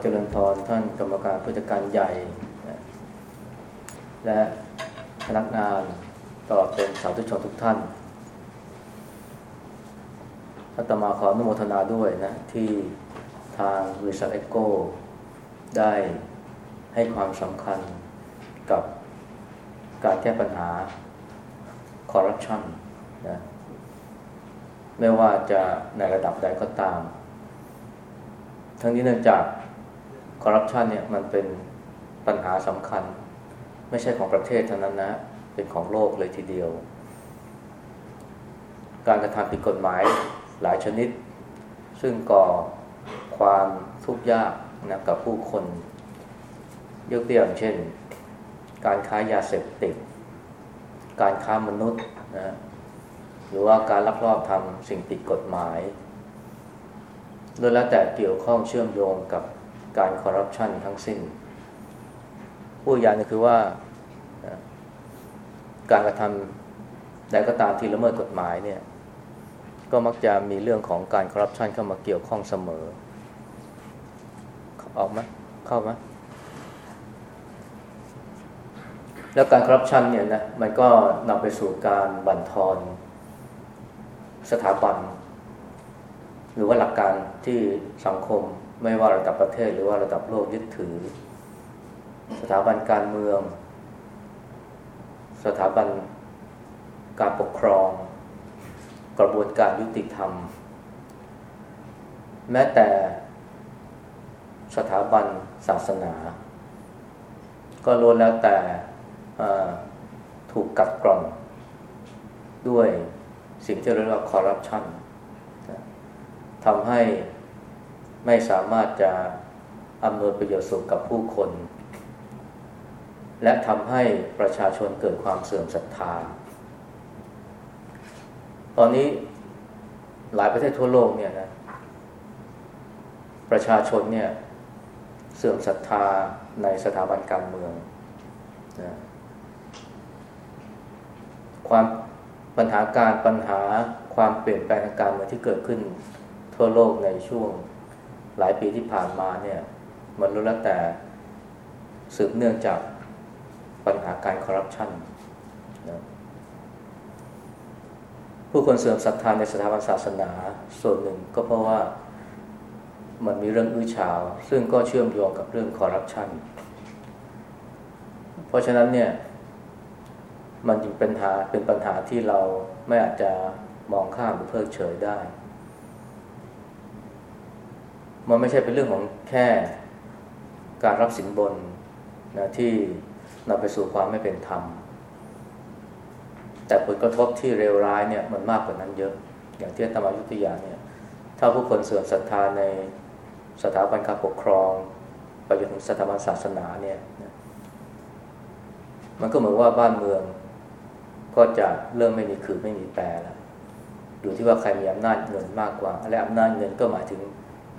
เจริญพรท่านกรรมการผู้จัดการใหญ่ และพนักงานตลอดเป็นสาวทุกชนทุกท่านอาตมาขออนุโมทนาด้วยนะ ที่ทางบริษัทเอ็กโกได้ให้ความสำคัญกับการแก้ปัญหาคอร์รัปชันนะไม่ว่าจะในระดับใดก็ตาม ทั้งนี้เนื่องจาก คอร์รัปชันเนี่ยมันเป็นปัญหาสำคัญ ไม่ใช่ของประเทศเท่านั้นนะ เป็นของโลกเลยทีเดียว การกระทำผิดกฎหมายหลายชนิด ซึ่งก่อความทุกข์ยากนะกับผู้คน ยกตัวอย่างเช่น การค้ายาเสพติด การค้ามนุษย์นะหรือว่าการลักลอบทำสิ่งผิดกฎหมายโดยแล้วแต่เกี่ยวข้องเชื่อมโยงกับ การคอร์รัปชันทั้งสิ้น ผู้ยานก็คือว่าการกระทำใดก็ตามที่ละเมิดกฎหมายเนี่ยก็มักจะมีเรื่องของการคอร์รัปชันเข้ามาเกี่ยวข้องเสมอ ออกไหมเข้าไหมแล้วการคอร์รัปชันเนี่ยนะมันก็นำไปสู่การบั่นทอน สถาบัน หรือว่าหลักการที่สังคม ไม่ว่าระดับประเทศหรือว่าระดับโลกยึดถือ สถาบันการเมือง สถาบันการปกครอง กระบวนการยุติธรรม แม้แต่สถาบันศาสนา ก็ล้วนแล้วแต่ถูกกัดกร่อน ด้วยสิ่งที่เรียกว่าคอร์รัปชันทำให้ ไม่สามารถจะอำนวยประโยชน์สุขกับผู้คน และทำให้ประชาชนเกิดความเสื่อมศรัทธา ตอนนี้หลายประเทศทั่วโลกเนี่ยนะประชาชนเนี่ยเสื่อมศรัทธาในสถาบันการเมืองนะความปัญหาการปัญหาความเปลี่ยนแปลงทางการเมืองที่เกิดขึ้นทั่วโลกในช่วง หลายปีที่ผ่านมาเนี่ยมันรู้แล้วแต่สืบเนื่องจากปัญหาการคอร์รัปชันนะผู้คนเสื่อมศรัทธาในสถาบันศาสนาส่วนหนึ่งก็เพราะว่ามันมีเรื่องอื้อฉาว ซึ่งก็เชื่อมโยงกับเรื่องคอร์รัปชันเพราะฉะนั้นเนี่ยมันจึงเป็นปัญหาเป็นปัญหาที่เราไม่อาจจะมองข้ามหรือเพิกเฉยได้ มันไม่ใช่เป็นเรื่องของแค่การรับสินบนนะที่นำไปสู่ความไม่เป็นธรรม แต่ผลกระทบที่เลวร้ายเนี่ยมันมากกว่านั้นเยอะ อย่างที่ธรรมยุติยาเนี่ยถ้าผู้คนเสื่อมศรัทธาในสถาบันการปกครองไปจนถึงสถาบันศาสนาเนี่ยมันก็เหมือนว่าบ้านเมือง ก็จะเริ่มไม่มีคือไม่มีแปรแล้วอยู่ที่ว่าใครมีอำนาจเงินมากกว่า และอำนาจเงินก็หมายถึง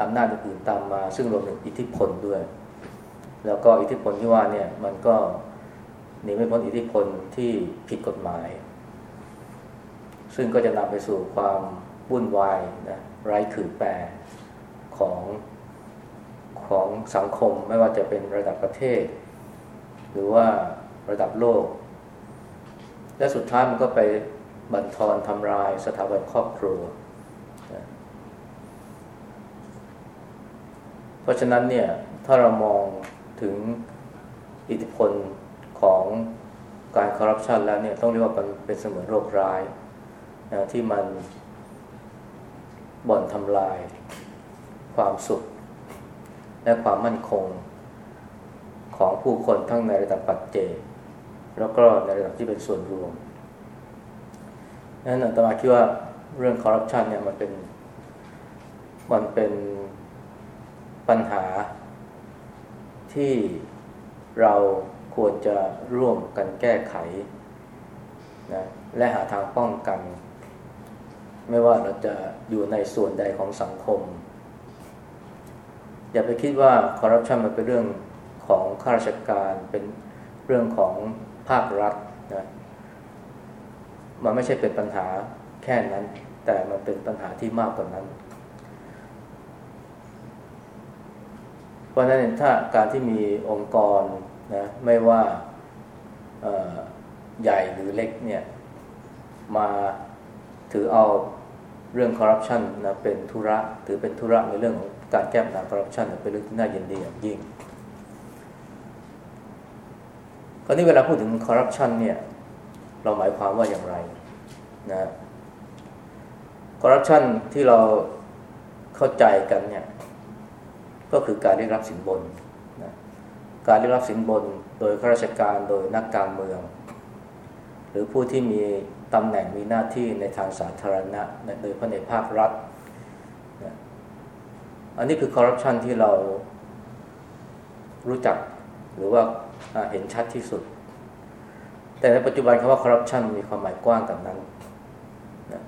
อำนาจอื่นๆตามมา ซึ่งรวมถึงอิทธิพลด้วย แล้วก็อิทธิพลที่ว่าเนี่ยมันก็หนีไม่พ้นอิทธิพลที่ผิดกฎหมาย ซึ่งก็จะนำไปสู่ความวุ่นวายนะไร้คือแปรของของสังคมไม่ว่าจะเป็นระดับประเทศ หรือว่าระดับโลก และสุดท้ายมันก็ไปบั่นทอนทำลายสถาบันครอบครัว เพ ราะฉะนั้นเนี่ยถ้าเรามองถึงอิทธิพลของการคอร์รัปชันแล้วเนี่ยต้องเรียกว่ามันเป็นเสมือนโรคร้ายนะที่มันบ่อนทำลาย ความสุข และความมั่นคงของผู้คนทั้งในระดับปัจเจกแล้วก็ในระดับที่เป็นส่วนรวมนั้นอาตมาคิดว่าเรื่องคอร์รัปชันเนี่ยมันเป็นมันเป็น ปัญหาที่เราควรจะร่วมกันแก้ไขนะและหาทางป้องกัน ไม่ว่าเราจะอยู่ในส่วนใดของสังคม อย่าไปคิดว่าคอร์รัปชันมันเป็นเรื่องของข้าราชการเป็นเรื่องของภาครัฐนะมันไม่ใช่เป็นปัญหาแค่นั้น แต่มันเป็นปัญหาที่มากกว่านั้น เพ ราะราะฉะนั้นถ้าการที่มีองค์กรนะไม่ว่าใหญ่หรือเล็กเนี่ยมาถือเอาเรื่องคอร์รัปชันนะเป็นธุระถือเป็นธุระในเรื่องของการแก้ปัญหาคอร์รัปชันเป็นเรื่องที่น่ายินดีอย่างยิ่งคราวนี้เวลาพูดถึงคอร์รัปชันเนี่ยเราหมายความว่าอย่างไรนะคอร์รัปชันที่เราเข้าใจกันเนี่ย ก็คือการเรียกรับสินบนนะการเรียกรับสินบนโดยข้าราชการโดยนักการเมือง หรือผู้ที่มีตำแหน่งมีหน้าที่ในทางสาธารณะโดยพระในภาครัฐนะอันนี้คือคอร์รัปชันที่เรารู้จักหรือว่าเห็นชัดที่สุด แต่ในปัจจุบันคำว่าคอร์รัปชันมีความหมายกว้างกับนั้นนะ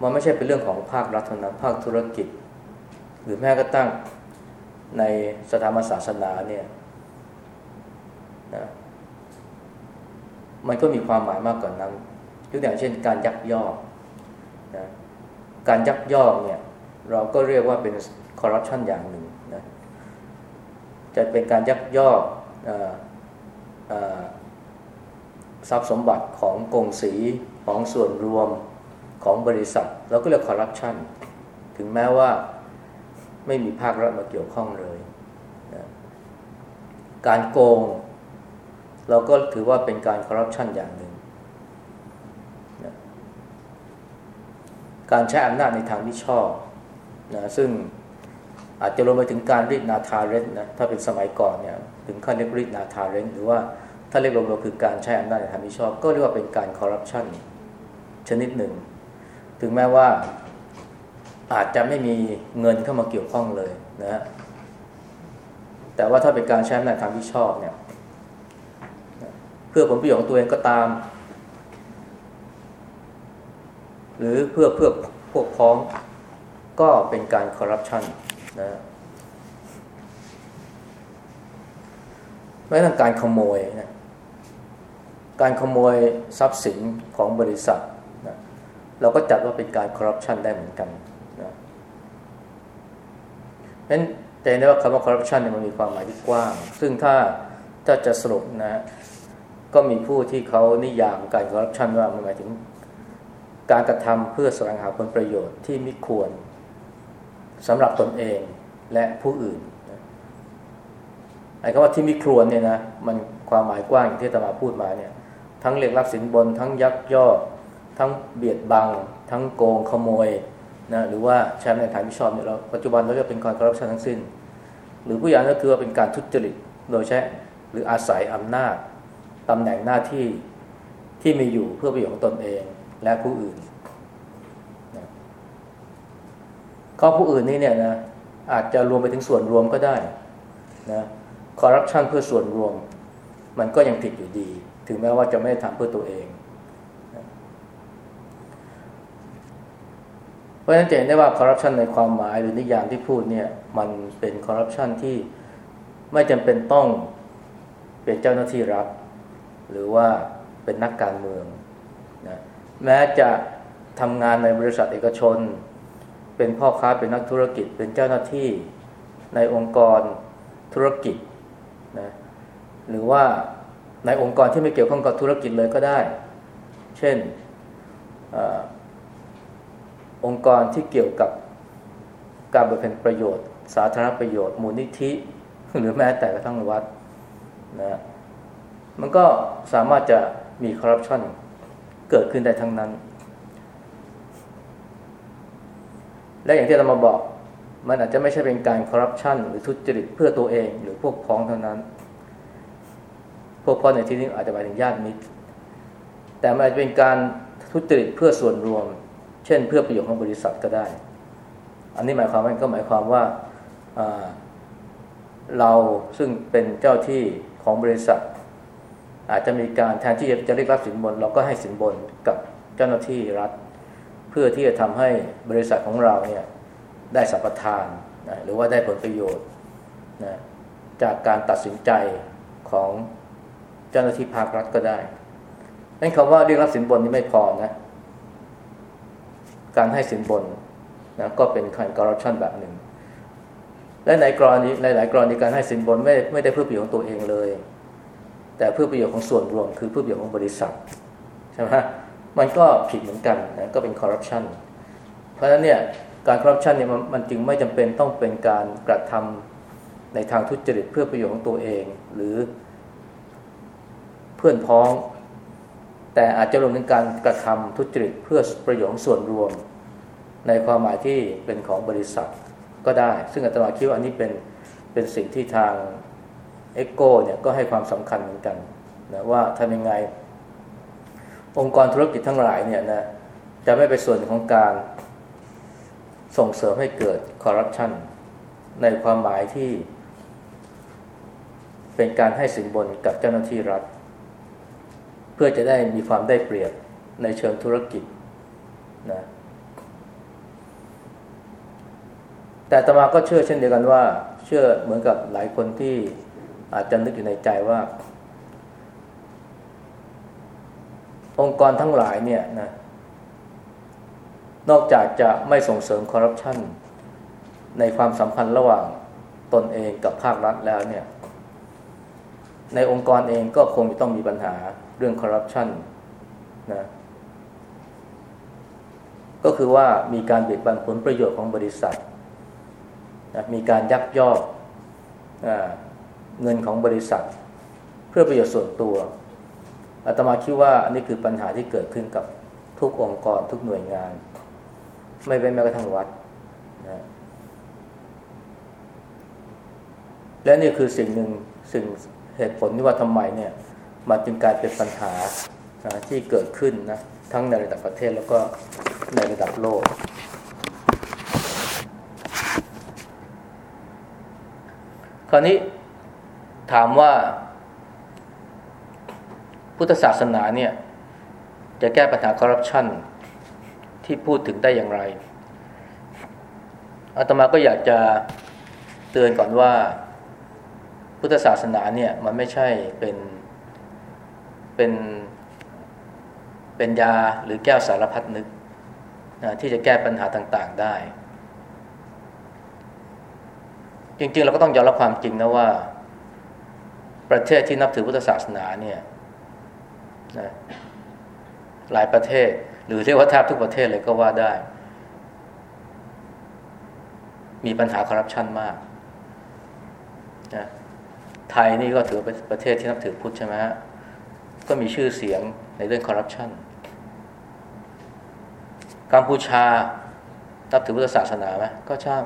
มันไม่ใช่เป็นเรื่องของภาครัฐเท่านั้นภาคธุรกิจ หรือแม้กระทั่งในสถาบันศาสนาเนี่ยนะมันก็มีความหมายมากกว่านนั้นยกตัวอย่างเช่น การยักยอกนะการยักยอกเนี่ย เราก็เรียกว่าเป็นคอร์รัปชันอย่างหนึ่งนะจะเป็นการยักยอกทรัพย์สมบัติของกงสีของส่วนรวมของบริษัท เราก็เรียกคอร์รัปชันถึงแม้ว่า ไม่มีภาครัฐมาเกี่ยวข้องเลยนะการโกง เราก็ถือว่าเป็นการคอร์รัปชันอย่างหนึ่งนะการใช้อำนาจในทางที่ชอบนะซึ่งอาจจะรวมไปถึงการรีดนาทาเรนนะถ้าเป็นสมัยก่อนเนี่ยถึงขั้นเรียกรีดนาทาเรนหรือว่าถ้าเรียกรวมๆคือการใช้อำนาจในทางที่ชอบ ก็เรียกว่าเป็นการคอร์รัปชันชนิดหนึ่ง ถึงแม้ว่า อาจจะไม่มีเงินเข้ามาเกี่ยวข้องเลยนะฮะแต่ว่าถ้าเป็นการใช้อำนาจทางที่ชอบเนี่ย เพื่อผลประโยชน์ของตัวเองก็ตาม หรือเพื่อเพื่อพวกพ้องก็เป็นการคอร์รัปชันนะไม่ต้องการขโมยนะการขโมยทรัพย์สินของบริษัทนะเราก็จัดว่าเป็นการคอร์รัปชันได้เหมือนกัน นั้นแต่ได้ว่าคำว่าคอร์รัปชันเนี่ยมันมีความหมายที่กว้าง ซึ่งถ้าถ้าจะสรุปนะ ก็มีผู้ที่เขานิยามการคอร์รัปชันว่ามันหมายถึงการกระทำเพื่อแสวงหาผลประโยชน์ที่ไม่ควรสำหรับตนเองและผู้อื่นไอ้คำว่าที่ไม่ควรเนี่ยนะมันความหมายกว้างอย่างที่ตมาพูดมาเนี่ย ทั้งเรียกรับสินบน ทั้งยักยอกทั้งเบียดบัง ทั้งโกงขโมย นะหรือว่าใช้ในทางที่ชอบเนี่ยเราปัจจุบันเราเรียกเป็นการคอร์รัปชันทั้งสิ้น หรือผู้อย่างก็คือว่าเป็นการทุจริตโดยใช้หรืออาศัยอำนาจตำแหน่งหน้าที่ที่มีอยู่เพื่อประโยชน์ของตนเองและผู้อื่นข้อผู้อื่นนี่เนี่ยนะอาจจะรวมไปถึงส่วนรวมก็ได้นะคอร์รัปชันเพื่อส่วนรวม มันก็ยังผิดอยู่ดี ถึงแม้ว่าจะไม่ได้ทำเพื่อตัวเอง เพราะฉะนั้นจะเห็นได้ว่าคอร์รัปชันในความหมายหรือนิยามที่พูดเนี่ยมันเป็นคอร์รัปชันที่ไม่จำเป็นต้องเป็นเจ้าหน้าที่รัฐหรือว่าเป็นนักการเมืองนะแม้จะทำงานในบริษัทเอกชน เป็นพ่อค้าเป็นนักธุรกิจ เป็นเจ้าหน้าที่ในองค์กรธุรกิจนะหรือว่าในองค์กรที่ไม่เกี่ยวข้องกับธุรกิจเลยก็ได้ เช่น องค์กรที่เกี่ยวกับการบำเพ็ญประโยชน์ สาธารณประโยชน์ มูลนิธิ หรือแม้แต่กระทั่งวัดนะมันก็สามารถจะมีคอร์รัปชันเกิดขึ้นได้ทั้งนั้น และอย่างที่เรามาบอก มันอาจจะไม่ใช่เป็นการคอร์รัปชันหรือทุจริตเพื่อตัวเองหรือพวกพ้องเท่านั้น พวกพ้องในที่นี้อาจจะหมายถึงญาติมิตร แต่มันอาจจะเป็นการทุจริตเพื่อส่วนรวม เช่นเพื่อประโยชน์ของบริษัทก็ได้ อันนี้หมายความว่าก็หมายความว่าเราซึ่งเป็นเจ้าที่ของบริษัท อาจจะมีการแทนที่จะเรียกรับสินบน เราก็ให้สินบนกับเจ้าหน้าที่รัฐ เพื่อที่จะทำให้บริษัทของเราเนี่ยได้สัมปทานนะหรือว่าได้ผลประโยชน์นะจากการตัดสินใจของเจ้าหน้าที่ภาครัฐก็ได้นั่นคำว่าเรียกรับสินบนนี้ไม่พอนะ การให้สินบนนะก็เป็นการคอร์รัปชันแบบหนึ่ง และในกรณีในหลายกรณีการให้สินบนไม่ไม่ได้เพื่อประโยชน์ของตัวเองเลย แต่เพื่อประโยชน์ของส่วนรวม คือเพื่อประโยชน์ของบริษัทใช่ไหมมันก็ผิดเหมือนกันนะก็เป็นคอร์รัปชันเพราะฉะนั้นเนี่ยการคอร์รัปชันเนี่ยมันจึงไม่จำเป็นต้องเป็นการกระทำในทางทุจริตเพื่อประโยชน์ของตัวเอง หรือเพื่อนพ้อง แต่อาจจะรวมถึงการกระทำทุจริตเพื่อประโยชน์ส่วนรวม ในความหมายที่เป็นของบริษัทก็ได้ ซึ่งอาตมาคิดว่าอันนี้เป็นเป็นสิ่งที่ทางเอ็กโกเนี่ยก็ให้ความสำคัญเหมือนกันนะว่าทำยังไง องค์กรธุรกิจทั้งหลายเนี่ยนะจะไม่ไปส่วนของการส่งเสริมให้เกิดคอร์รัปชันในความหมายที่เป็นการให้สินบนกับเจ้าหน้าที่รัฐ เพื่อจะได้มีความได้เปรียบในเชิงธุรกิจนะแต่ตมาก็เชื่อเช่นเดียวกันว่า เชื่อเหมือนกับหลายคนที่อาจจะนึกอยู่ในใจว่า องค์กรทั้งหลายเนี่ยนะนอกจากจะไม่ส่งเสริมคอร์รัปชันในความสัมพันธ์ระหว่างตนเองกับภาครัฐแล้วเนี่ย ในองค์กรเองก็คงจะต้องมีปัญหา เรื่องคอร์รัปชันนะก็คือว่ามีการเบียดบังผลประโยชน์ของบริษัทนะมีการยักยอกเงินของบริษัท เพื่อประโยชน์ส่วนตัวอาตมาคิดว่าอันนี้คือปัญหาที่เกิดขึ้นกับทุกองค์กรทุกหน่วยงาน ไม่เป็นแม้กระทั่งวัดนะและนี่คือสิ่งหนึ่งสิ่งเหตุผลที่ว่าทำไมเนี่ย มันจึงกลายเป็นปัญหาที่เกิดขึ้นนะทั้งในระดับประเทศแล้วก็ในระดับโลก คราวนี้ถามว่า พุทธศาสนาเนี่ย จะแก้ปัญหาคอร์รัปชันที่พูดถึงได้อย่างไรอาตมาก็อยากจะเตือนก่อนว่า พุทธศาสนาเนี่ย มันไม่ใช่เป็น เป็นเป็นยาหรือแก้วสารพัดนึกนะที่จะแก้ปัญหาต่างๆได้ จริงๆ เราก็ต้องยอมรับความจริงนะว่า ประเทศที่นับถือพุทธศาสนาเนี่ยนะหลายประเทศ หรือเรียกว่าแทบทุกประเทศเลยก็ว่าได้ มีปัญหาคอร์รัปชันมากนะไทยนี่ก็ถือเป็นประเทศที่นับถือพุทธใช่ไหมฮะ ก็มีชื่อเสียงในเรื่องคอร์รัปชันกัมพูชานับถือพุทธศาสนาไหมก็ใช่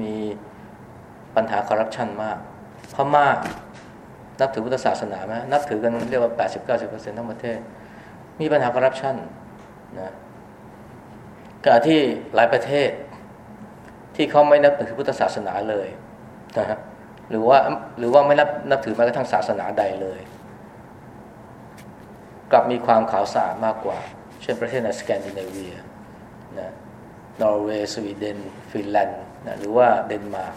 มีปัญหาคอร์รัปชันมากพม่านับถือพุทธศาสนาไหมนับถือกันเรียกว่า 80-90%ทั้งประเทศ มีปัญหาคอร์รัปชันนะขณะที่หลายประเทศที่เขาไม่นับถือพุทธศาสนาเลยนะฮะ หรือว่าหรือว่าไม่นับนับถือแม้กระทั่งศาสนาใดเลย กลับมีความขาวสะอาดมากกว่า เช่นประเทศในสแกนดิเนเวียนะนอร์เวย์สวีเดนฟินแลนด์นะหรือว่าเดนมาร์ก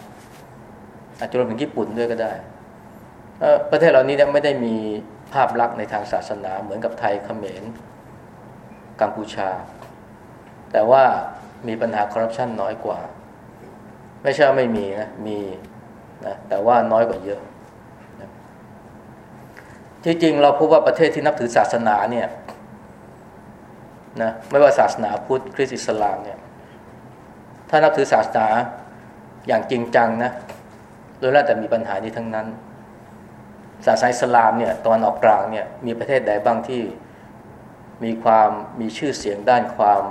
อาจจะรวมถึงญี่ปุ่นด้วยก็ได้ประเทศเหล่านี้เนี่ยไม่ได้มีภาพลักษณ์ในทางศาสนาเหมือนกับไทยเขมรกัมพูชา แต่ว่ามีปัญหาคอร์รัปชันน้อยกว่า ไม่ใช่ไม่มีนะ มี นะแต่ว่าน้อยกว่าเยอะนะที่จริงเราพบว่าประเทศที่นับถือศาสนาเนี่ยนะไม่ว่าศาสนาพุทธคริสต์อิสลามเนี่ยถ้านับถือศาสนาอย่างจริงจังนะโดยแล้วแต่มีปัญหานี้ทั้งนั้น ศาสนาอิสลามเนี่ยตอนออกกลางเนี่ยมีประเทศใดบ้างที่มีความมีชื่อเสียงด้านความ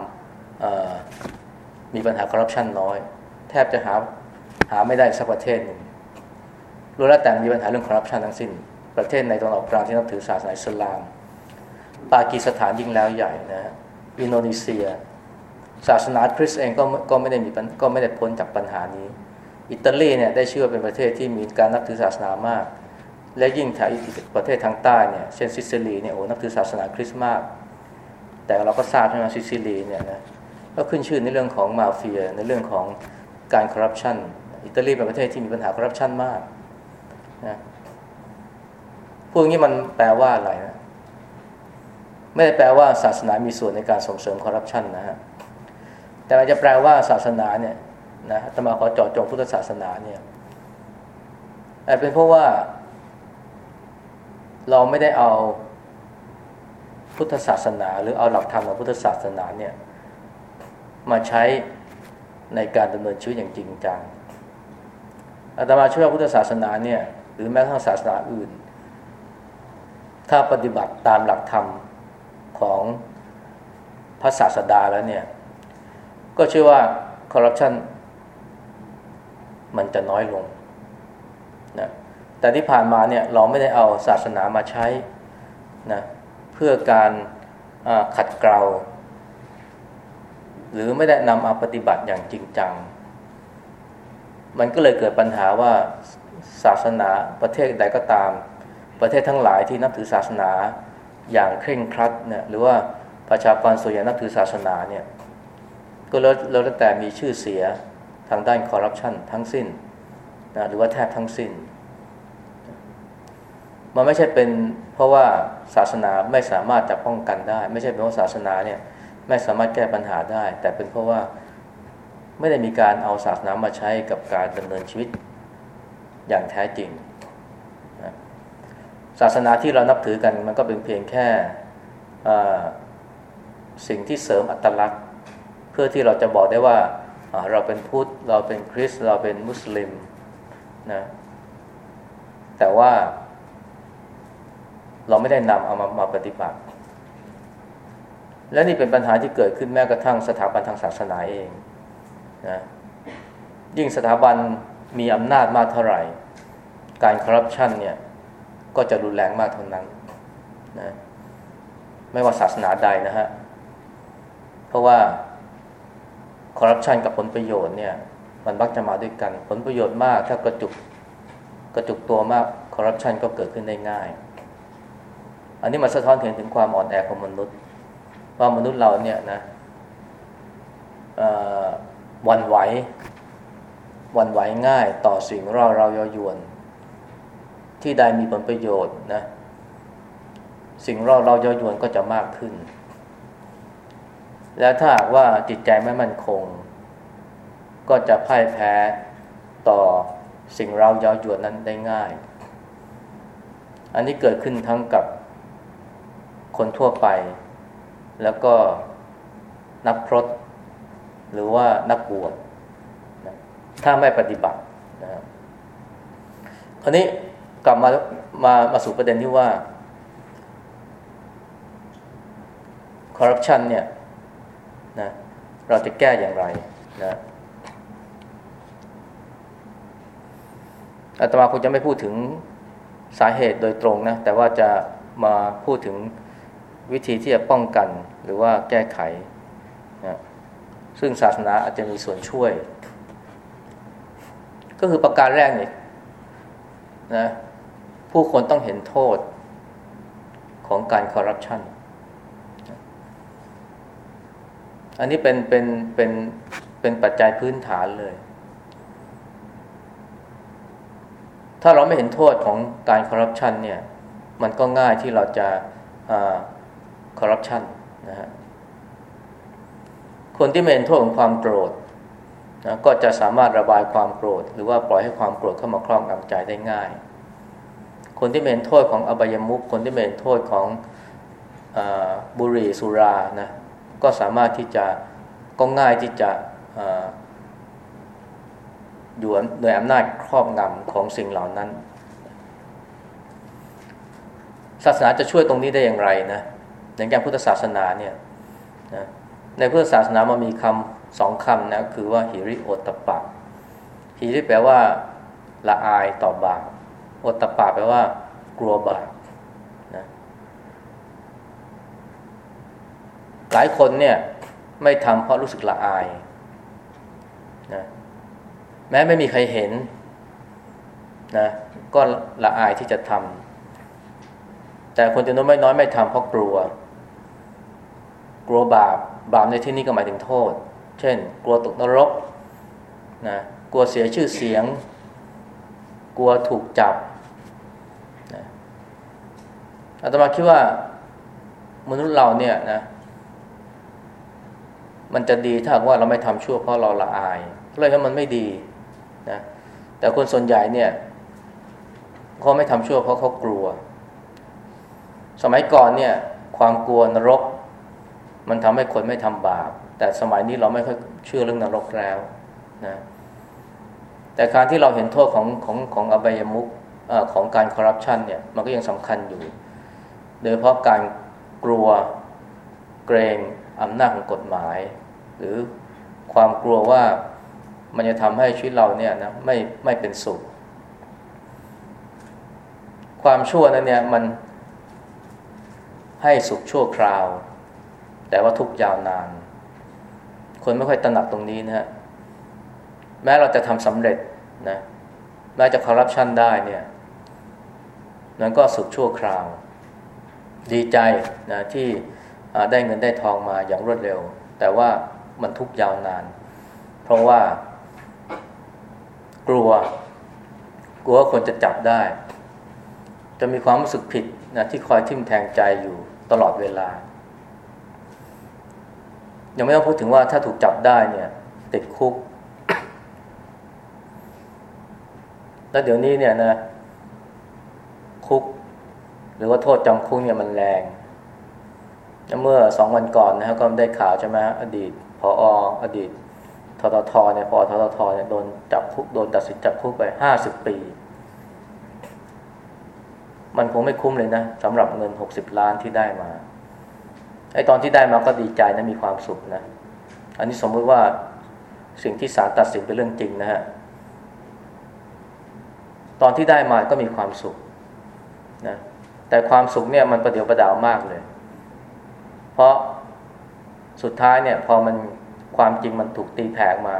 มีปัญหาคอร์รัปชันน้อย แทบจะหาหาไม่ได้สักประเทศหนึ่ง รู้แล้วแต่มีปัญหาเรื่องคอร์รัปชันทั้งสิ้น ประเทศในตอนออกกลางที่นับถือศาสนาอิสลาม ปากีสถานยิ่งแล้วใหญ่นะฮะอินโดนีเซีย ศาสนาคริสต์เองก็ก็ไม่ได้มีก็ไม่ได้พ้นจากปัญหานี้ อิตาลีเนี่ยได้ชื่อว่าเป็นประเทศที่มีการนับถือศาสนามาก และยิ่งแถวประเทศทางใต้เนี่ยเช่นซิซิลีเนี่ยโอ้นับถือศาสนาคริสต์มาก แต่เราก็ทราบใช่ไหมซิซิลีเนี่ยนะก็ขึ้นชื่อในเรื่องของมาเฟียในเรื่องของการคอร์รัปชันอิตาลีเป็นประเทศที่มีปัญหาคอร์รัปชันมาก นะพวกนี้มันแปลว่าอะไรนะ ไม่ได้แปลว่าศาสนามีส่วนในการส่งเสริมคอร์รัปชันนะฮะ แต่อาจจะแปลว่าศาสนาเนี่ยนะอาตมาขอเจาะจงพุทธศาสนาเนี่ยอาจเป็นเพราะว่า เราไม่ได้เอาพุทธศาสนา หรือเอาหลักธรรมของพุทธศาสนาเนี่ย มาใช้ในการดำเนินชีวิตอย่างจริงจังอาตมาเชื่อว่าพุทธศาสนาเนี่ย หรือแม้กระทั่งศาสนาอื่น ถ้าปฏิบัติตามหลักธรรมของพระศาสดาแล้วเนี่ย ก็เชื่อว่าคอร์รัปชันมันจะน้อยลงนะแต่ที่ผ่านมาเนี่ยเราไม่ได้เอาศาสนามาใช้นะเพื่อการขัดเกลาหรือไม่ได้นำมาปฏิบัติอย่างจริงจัง มันก็เลยเกิดปัญหาว่า ศาสนาประเทศใดก็ตาม ประเทศทั้งหลายที่นับถือศาสนาอย่างเคร่งครัดเนี่ยหรือว่าประชากรส่วนใหญ่นับถือศาสนาเนี่ยก็แล้วแต่มีชื่อเสียทางด้านคอร์รัปชันทั้งสิ้นนะหรือว่าแทบทั้งสิ้น มันไม่ใช่เป็นเพราะว่าศาสนาไม่สามารถจะป้องกันได้ ไม่ใช่เป็นเพราะศาสนาเนี่ยไม่สามารถแก้ปัญหาได้ แต่เป็นเพราะว่าไม่ได้มีการเอาศาสนามาใช้กับการดำเนินชีวิต อย่างแท้จริงนะศาสนาที่เรานับถือกันมันก็เป็นเพียงแค่สิ่งที่เสริมอัตลักษณ์ เพื่อที่เราจะบอกได้ว่าเราเป็นพุทธ เราเป็นคริสต์เราเป็นมุสลิมนะแต่ว่าเราไม่ได้นำเอามามาปฏิบัติ และนี่เป็นปัญหาที่เกิดขึ้นแม้กระทั่งสถาบันทางศาสนาเองนะยิ่งสถาบันมีอำนาจมากเท่าไหร่ การคอร์รัปชันเนี่ยก็จะรุนแรงมากเท่านั้นนะไม่ว่าศาสนาใดนะฮะ เพราะว่าคอร์รัปชันกับผลประโยชน์เนี่ย มันมักจะมาด้วยกัน ผลประโยชน์มากถ้ากระจุกกระจุกตัวมากคอร์รัปชันก็เกิดขึ้นได้ง่าย อันนี้มันสะท้อนเห็นถึงความอ่อนแอของมนุษย์ ว่ามนุษย์เราเนี่ยนะวันไหววันไหวง่ายต่อสิ่งเราเราเยายวน ที่ใดมีผลประโยชน์นะสิ่งเราเราเยายวนก็จะมากขึ้น แล้วถ้าว่าจิตใจไม่มั่นคง ก็จะพ่ายแพ้ต่อสิ่งเราเยาวยวนนั้นได้ง่าย อันนี้เกิดขึ้นทั้งกับคนทั่วไป แล้วก็นักพรตหรือว่านักบวชถ้าไม่ปฏิบัตินะครับคราวนี้ กลับมามามาสู่ประเด็นที่ว่าคอร์รัปชันเนี่ยนะเราจะแก้อย่างไรนะอาตมาคงจะไม่พูดถึงสาเหตุโดยตรงนะ แต่ว่าจะมาพูดถึงวิธีที่จะป้องกันหรือว่าแก้ไขนะซึ่งศาสนาอาจจะมีส่วนช่วย ก็คือประการแรกเนี่ยนะ ผู้คนต้องเห็นโทษของการคอร์รัปชันอันนี้เป็นเป็นเป็นเป็นปัจจัยพื้นฐานเลย ถ้าเราไม่เห็นโทษของการคอร์รัปชันเนี่ย มันก็ง่ายที่เราจะคอร์รัปชันนะฮะ คนที่ไม่เห็นโทษของความโกรธนะก็จะสามารถระบายความโกรธ หรือว่าปล่อยให้ความโกรธเข้ามาครอบงำใจได้ง่าย คนที่ไม่เห็นโทษของอบายมุขคนที่ไม่เห็นโทษของอบุหรี่สุรานะก็สามารถที่จะก็ง่ายที่จะอยู่โดยอำนาจครอบงำของสิ่งเหล่านั้น ศาสนาจะช่วยตรงนี้ได้อย่างไรนะอย่างอย่างพุทธศาสนาเนี่ยนะในพุทธศาสนามันมีคำสองคำนะคือว่าหิริโอตปะหิริแปลว่าละอายต่อบาป โอตปะแปลว่า กลัวบาปนะหลายคนเนี่ย ไม่ทำเพราะรู้สึกละอายนะแม้ไม่มีใครเห็นนะก็ละอายที่จะทำแต่คนจำนวนไม่น้อยไม่ทำเพราะกลัว กลัวบาปบาปในที่นี้ก็หมายถึงโทษ เช่น กลัวตกนรกนะกลัวเสียชื่อเสียง กลัวถูกจับ อาตมาคิดว่ามนุษย์เราเนี่ยนะ มันจะดีถ้าว่าเราไม่ทำชั่วเพราะเราละอายเลยว่ามันไม่ดีนะแต่คนส่วนใหญ่เนี่ยเขาไม่ทำชั่วเพราะเขากลัว สมัยก่อนเนี่ย ความกลัวนรก มันทำให้คนไม่ทำบาป แต่สมัยนี้เราไม่ค่อยเชื่อเรื่องนรกแล้วนะแต่การที่เราเห็นโทษของของของอบายมุขของการคอร์รัปชันเนี่ย มันก็ยังสำคัญอยู่ โดยเพราะการกลัวเกรงอำนาจของกฎหมาย หรือความกลัวว่ามันจะทำให้ชีวิตเราเนี่ยนะไม่ไม่เป็นสุข ความชั่วนั้นเนี่ยมันให้สุขชั่วคราว แต่ว่าทุกยาวนาน คนไม่ค่อยตระหนักตรงนี้นะฮะแม้เราจะทำสำเร็จนะแม้จะคอร์รัปชันได้เนี่ยนั้นก็สุขชั่วคราว ดีใจนะที่ได้เงินได้ทองมาอย่างรวดเร็ว แต่ว่ามันทุกยาวนาน เพราะว่า กลัว กลัวคนจะจับได้ จะมีความรู้สึกผิดนะที่คอยทิ่มแทงใจอยู่ตลอดเวลา ยังไม่ต้องพูดถึงว่าถ้าถูกจับได้เนี่ย ติดคุก แล้วเดี๋ยวนี้เนี่ยนะ คุก หรือว่าโทษจำคุกเนี่ยมันแรงเมื่อสองวันก่อนนะครับก็ได้ข่าวใช่ไหมอดีตพอออดีตทททเนี่ยพอทททเนี่ยโดนจับคุกโดนตัดสินจับคุกไปห้าสิบปี มันคงไม่คุ้มเลยนะสำหรับเงินหกสิบล้านที่ได้มาไอตอนที่ได้มาก็ดีใจนะมีความสุขนะ อันนี้สมมติว่าสิ่งที่ศาลตัดสินเป็นเรื่องจริงนะฮะตอนที่ได้มาก็มีความสุขนะ แต่ความสุขเนี่ยมันประเดียวประดาวมากเลย เพราะสุดท้ายเนี่ยพอมันความจริงมันถูกตีแผ่มา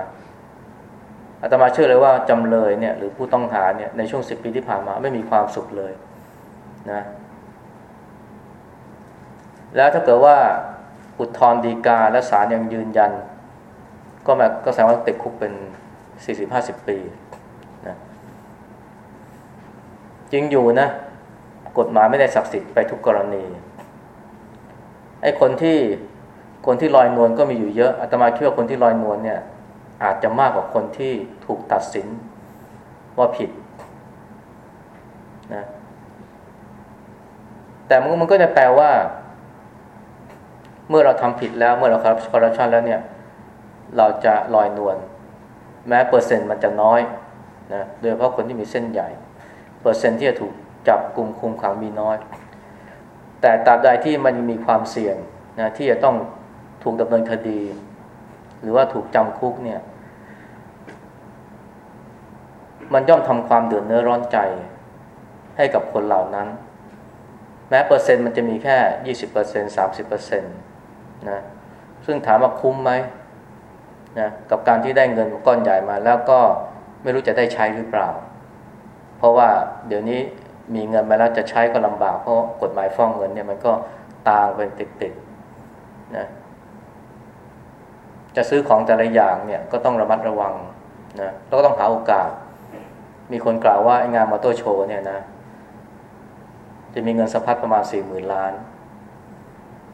อาตมาเชื่อเลยว่าจำเลยเนี่ยหรือผู้ต้องหาเนี่ยในช่วงสิบปีที่ผ่านมาไม่มีความสุขเลยนะแล้วถ้าเกิดว่าอุทธรดีกาและศาลยังยืนยัน ก็มาก็แสดงว่าติดคุกเป็นสี่สิบห้าสิบปีนะจริงอยู่นะ กฎหมายไม่ได้ศักดิ์สิทธิ์ไปทุกกรณีไอ้คนที่คนที่ลอยนวลก็มีอยู่เยอะอาตมาคิดว่าคนที่ลอยนวลเนี่ย อาจจะมากกว่าคนที่ถูกตัดสินว่าผิดนะแต่มันมันก็จะแปลว่า เมื่อเราทำผิดแล้วเมื่อเราคอร์รัปชันแล้วเนี่ย เราจะลอยนวลแม้เปอร์เซ็นต์มันจะน้อยนะโดยเฉพาะคนที่มีเส้นใหญ่ เปอร์เซ็นต์ที่จะถูก จับกลุ่มคุมขังมีน้อย แต่ตราบใดที่มันมีความเสี่ยงนะที่จะต้องถูกดำเนินคดี หรือว่าถูกจำคุกเนี่ย มันย่อมทำความเดือดเนื้อร้อนใจ ให้กับคนเหล่านั้น แม้เปอร์เซ็นต์มันจะมีแค่ยี่สิบเปอร์เซ็นสามสิบเปอร์เซ็นต์นะซึ่งถามว่าคุ้มไหมนะกับการที่ได้เงินก้อนใหญ่มาแล้วก็ไม่รู้จะได้ใช้หรือเปล่า เพราะว่าเดี๋ยวนี้ มีเงินมาแล้วจะใช้ก็ลำบากเพราะกฎหมายฟ้องเงินเนี่ยมันก็ตางเป็นติดๆนะจะซื้อของแต่ละอย่างเนี่ยก็ต้องระมัดระวังนะแล้วก็ต้องหาโอกาส มีคนกล่าวว่าไอ้งานมอเตอร์โชว์เนี่ยนะ จะมีเงินสะพัดประมาณสี่หมื่นล้าน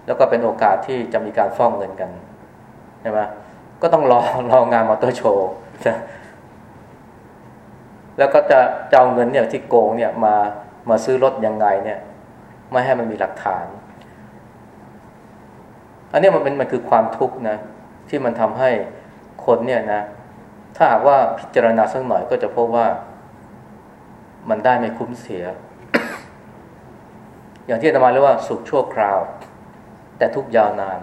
แล้วก็เป็นโอกาสที่จะมีการฟ้องเงินกันใช่ไหมก็ต้องรอรองานมอเตอร์โชว์แล้วก็จะจะเอาเงินเนี่ยที่โกงเนี่ยมา มาซื้อรถยังไงเนี่ย ไม่ให้มันมีหลักฐาน อันนี้มันเป็นมันคือความทุกข์นะ ที่มันทำให้คนเนี่ยนะ ถ้าหากว่าพิจารณาสักหน่อยก็จะพบว่า มันได้ไม่คุ้มเสีย อย่างที่ธรรมาเรียกว่าสุขชั่วคราว แต่ทุกยาวนาน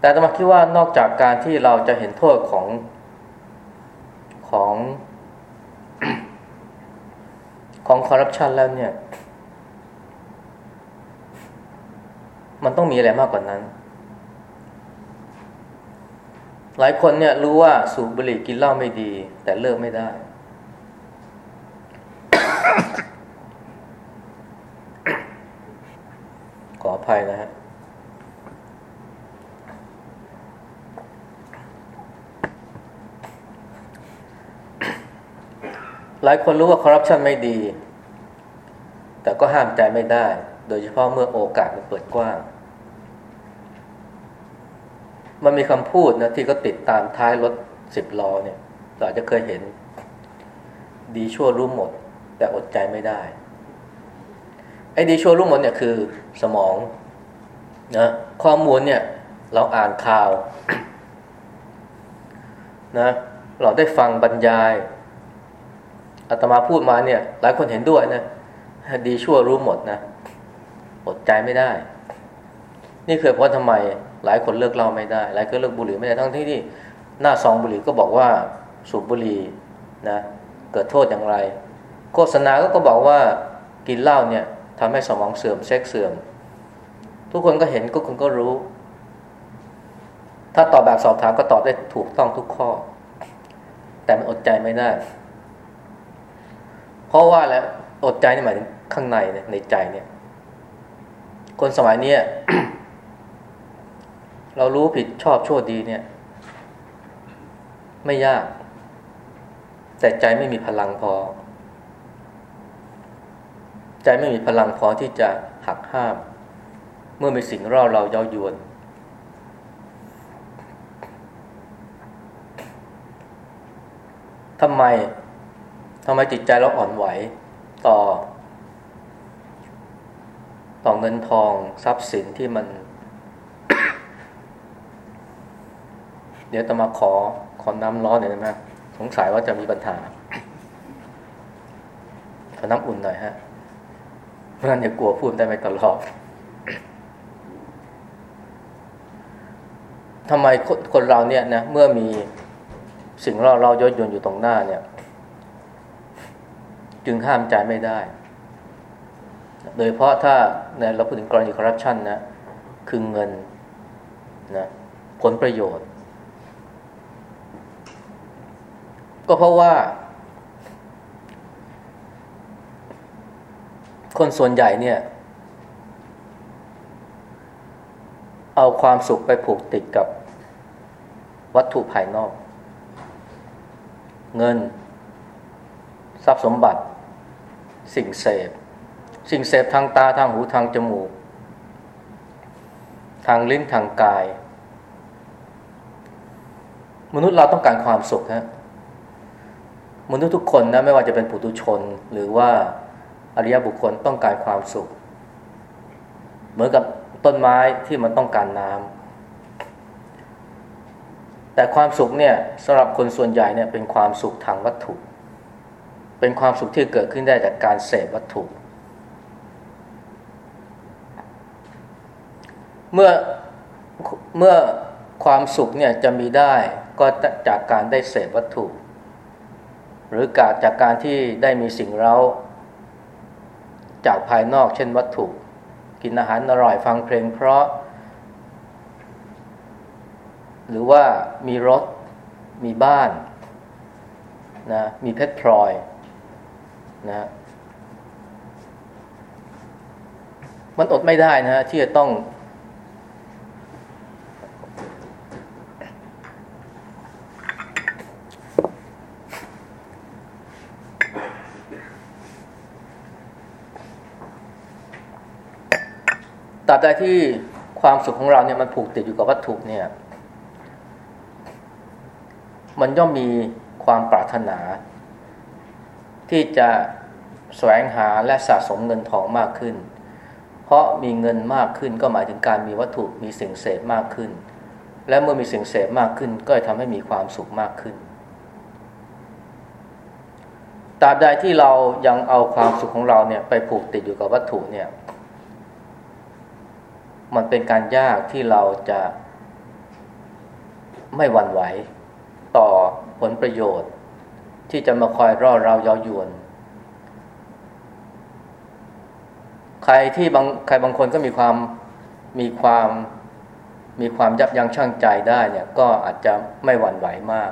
แต่ธรรมาคิดว่านอกจากการที่เราจะเห็นโทษของ ของของคอร์รัปชันแล้วเนี่ย มันต้องมีอะไรมากกว่านั้น หลายคนเนี่ยรู้ว่าสูบบุหรี่กินเหล้าไม่ดี แต่เลิกไม่ได้ ขออภัยนะฮะ หลายคนรู้ว่าคอร์รัปชันไม่ดี แต่ก็ห้ามใจไม่ได้ โดยเฉพาะเมื่อโอกาสมันเปิดกว้าง มันมีคำพูดนะที่ก็ติดตามท้ายรถสิบล้อเนี่ยเราอาจจะเคยเห็น ดีชั่วรู้หมด แต่อดใจไม่ได้ ไอ้ดีชั่วรู้หมดเนี่ยคือสมองนะข้อมูลเนี่ยเราอ่านข่าวนะเราได้ฟังบรรยาย อาตมาพูดมาเนี่ย หลายคนเห็นด้วยนะดีชั่วรู้หมดนะอดใจไม่ได้ นี่คือเพราะทำไมหลายคนเลิกเหล้าไม่ได้ หลายคนเลิกบุหรี่ไม่ได้ทั้งที่ที่ หน้าซองบุหรี่ก็บอกว่าสูบบุหรี่นะ เกิดโทษอย่างไร โฆษณาก็ก็บอกว่ากินเหล้าเนี่ยทำให้สมองเสื่อมเซ็กเสื่อม ทุกคนก็เห็นก็คนก็รู้ ถ้าตอบแบบสอบถามก็ตอบได้ถูกต้องทุกข้อ แต่มันอดใจไม่ได้ เพราะว่าแล้วอดใจนี่หมายถึงข้างในเนี่ยในใจเนี่ย คนสมัยนี้เรารู้ผิดชอบชั่วดีเนี่ย ไม่ยาก แต่ใจไม่มีพลังพอ ใจไม่มีพลังพอที่จะหักห้าม เมื่อมีสิ่งร่าเราเย้ายวนทำไม ทำไมจิตใจเราอ่อนไหวต่อ ต่อเงินทองทรัพย์สินที่มัน เดี๋ยวจะมาขอขอน้ำร้อนหน่อยนะสงสัยว่าจะมีปัญหาขอน้ำอุ่นหน่อยฮะเพราะนั้นอย่ากลัวพูดได้ไม่ตลอดทำไมคนเราเนี่ยนะเมื่อมีสิ่งเราเรายศยนอยู่ตรงหน้าเนี่ย จึงห้ามใจไม่ได้ โดยเพราะถ้าในเราพูดถึงกรณีคอร์รัปชันนะ คือเงินนะผลประโยชน์ ก็เพราะว่า คนส่วนใหญ่เนี่ย เอาความสุขไปผูกติดกับวัตถุภายนอก เงิน ทรัพย์สมบัติ สิ่งเสพ สิ่งเสพทางตาทางหูทางจมูก ทางลิ้นทางกาย มนุษย์เราต้องการความสุขฮะมนุษย์ทุกคนนะไม่ว่าจะเป็นปุถุชน หรือว่าอริยบุคคลต้องการความสุข เหมือนกับต้นไม้ที่มันต้องการน้ำแต่ความสุขเนี่ยสำหรับคนส่วนใหญ่เนี่ยเป็นความสุขทางวัตถุ เป็นความสุขที่เกิดขึ้นได้จากการเสพวัตถุ เมื่อเมื่อความสุขเนี่ยจะมีได้ก็จากการได้เสพวัตถุ หรือการจากการที่ได้มีสิ่งเร้าจากภายนอกเช่นวัตถุ กินอาหารอร่อยฟังเพลงเพราะ หรือว่ามีรถมีบ้านนะมีเพชรพลอย นะ มันอดไม่ได้นะที่จะต้อง ตราบใดที่ความสุขของเราเนี่ยมันผูกติดอยู่กับวัตถุเนี่ย มันย่อมมีความปรารถนา ที่จะแสวงหาและสะสมเงินทองมากขึ้น เพราะมีเงินมากขึ้นก็หมายถึงการมีวัตถุมีสิ่งเสพมากขึ้น และเมื่อมีสิ่งเสพมากขึ้นก็จะทำให้มีความสุขมากขึ้นตราบใดที่เรายังเอาความสุขของเราเนี่ยไปผูกติดอยู่กับวัตถุเนี่ย มันเป็นการยากที่เราจะไม่หวั่นไหวต่อผลประโยชน์ ที่จะมาคอยร่อเราเย้ายวน ใครที่บางใครบางคนก็มีความมีความมีความยับยั้งชั่งใจได้เนี่ยก็อาจจะไม่หวั่นไหวมาก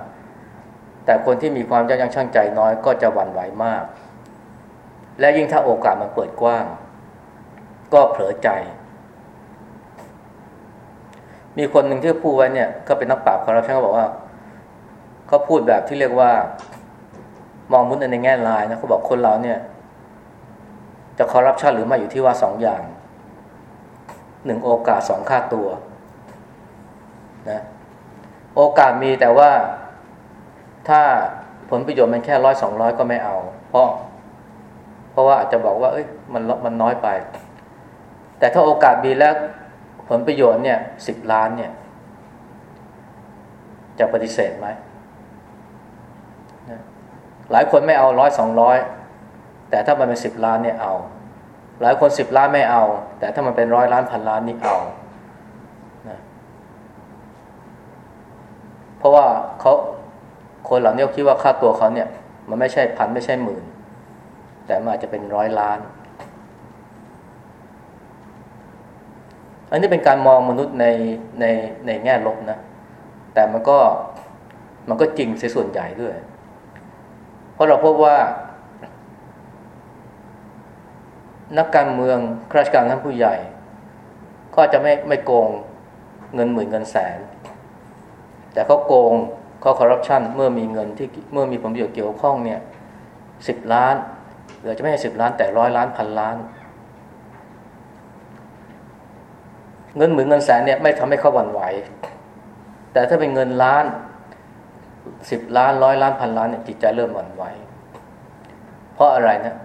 แต่คนที่มีความยับยั้งชั่งใจน้อยก็จะหวั่นไหวมาก และยิ่งถ้าโอกาสมันเปิดกว้าง ก็เผลอใจ มีคนหนึ่งที่พูดไว้เนี่ยก็เป็นนักปราบคอร์รัปชันเขาบอกว่าเขาพูดแบบที่เรียกว่า มองมุนในแง่ลายนะเขาบอกคนเราเนี่ย จะคอร์รัปชันหรือไม่อยู่ที่ว่าสองอย่างหนึ่งโอกาสสองค่าตัวนะโอกาสมีแต่ว่าถ้าผลประโยชน์มันแค่ร้อยสองร้อยก็ไม่เอา เพราะ เพราะว่าอาจจะบอกว่า เอ้ยมันมันน้อยไป แต่ถ้าโอกาสมีแล้วผลประโยชน์เนี่ยสิบล้านเนี่ย จะปฏิเสธไหม หลายคนไม่เอาร้อยสองร้อยแต่ถ้ามันเป็นสิบล้านเนี่ยเอา หลายคนสิบล้านไม่เอา แต่ถ้ามันเป็นร้อยล้านพันล้านนี่เอาเพราะว่าเขาคนเหล่านี้คิดว่าค่าตัวเขาเนี่ย มันไม่ใช่พันไม่ใช่หมื่น แต่มันอาจจะเป็นร้อยล้าน อันนี้เป็นการมองมนุษย์ในในในแง่ลบนะ แต่มันก็มันก็จริงเสียส่วนใหญ่ด้วย เพราะเราพบว่า นักการเมืองข้าราชการท่านผู้ใหญ่ ก็จะไม่ไม่โกงเงินหมื่นเงินแสน แต่เขาโกงเขาคอร์รัปชันเมื่อมีเงินที่เมื่อมีผลประโยชน์เกี่ยวข้องเนี่ยสิบล้านหรือจะไม่ใช่สิบล้านแต่ร้อยล้านพันล้าน เงินหมื่นเงินแสนเนี่ยไม่ทำให้เขาหวั่นไหว แต่ถ้าเป็นเงินล้าน สิบล้านร้อยล้านพันล้านเนี่ยจิตใจเริ่มหวั่นไหว เพราะอะไรนะ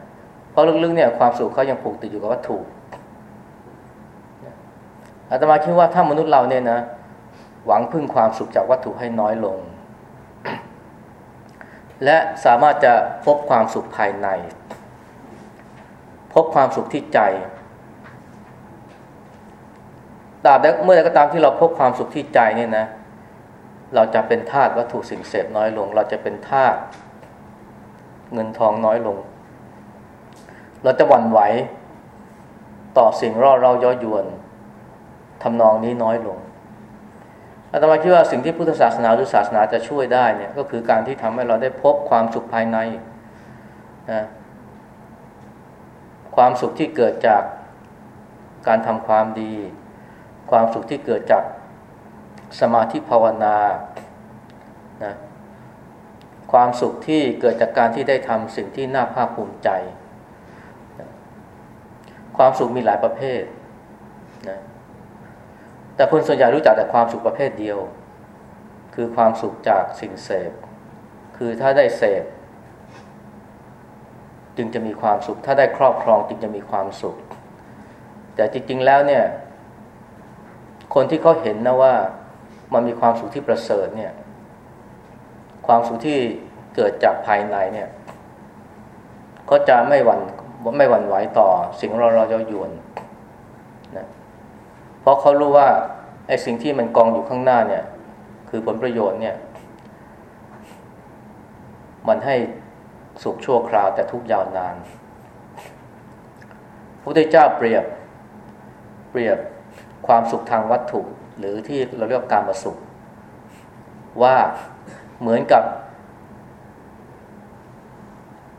เพราะลึกๆเนี่ยความสุขเขายังผูกติดอยู่กับวัตถุอาตมาคิดว่าถ้ามนุษย์เราเนี่ยนะ หวังพึ่งความสุขจากวัตถุให้น้อยลง และสามารถจะพบความสุขภายใน พบความสุขที่ใจตราบใดเมื่อใดก็ตามที่เราพบความสุขที่ใจเนี่ยนะเเราจะเป็นทาสวัตถุสิ่งเสพน้อยลง เราจะเป็นทาสเงินทองน้อยลง เราจะหวั่นไหวต่อสิ่งร่อเราย้อยวนทำนองนี้น้อยลงอาตมาคิดว่าสิ่งที่พุทธศาสนาหรือศาสนาจะช่วยได้เนี่ยก็คือการที่ทำให้เราได้พบความสุขภายในนะความสุขที่เกิดจากการทำความดี ความสุขที่เกิดจาก สมาธิภาวนานะความสุขที่เกิดจากการที่ได้ทำสิ่งที่น่าภาคภูมิใจความสุขมีหลายประเภทนะแต่คนส่วนใหญ่รู้จักแต่ความสุขประเภทเดียว คือความสุขจากสิ่งเสพ คือถ้าได้เสพ จึงจะมีความสุข ถ้าได้ครอบครองจึงจะมีความสุข แต่จริงๆแล้วเนี่ย คนที่เขาเห็นนะว่า มันมีความสุขที่ประเสริฐเนี่ย ความสุขที่เกิดจากภายในเนี่ยเขาจะไม่หวั่นไม่หวั่นไหวต่อสิ่งเราเราเย้ายวนเพราะเขารู้ว่าไอ้สิ่งที่มันกองอยู่ข้างหน้าเนี่ย คือผลประโยชน์เนี่ย มันให้สุขชั่วคราวแต่ทุกยาวนานพระพุทธเจ้าเปรียบ เปรียบความสุขทางวัตถุ หรือที่เราเรียกการมาสุข ว่าเหมือนกับ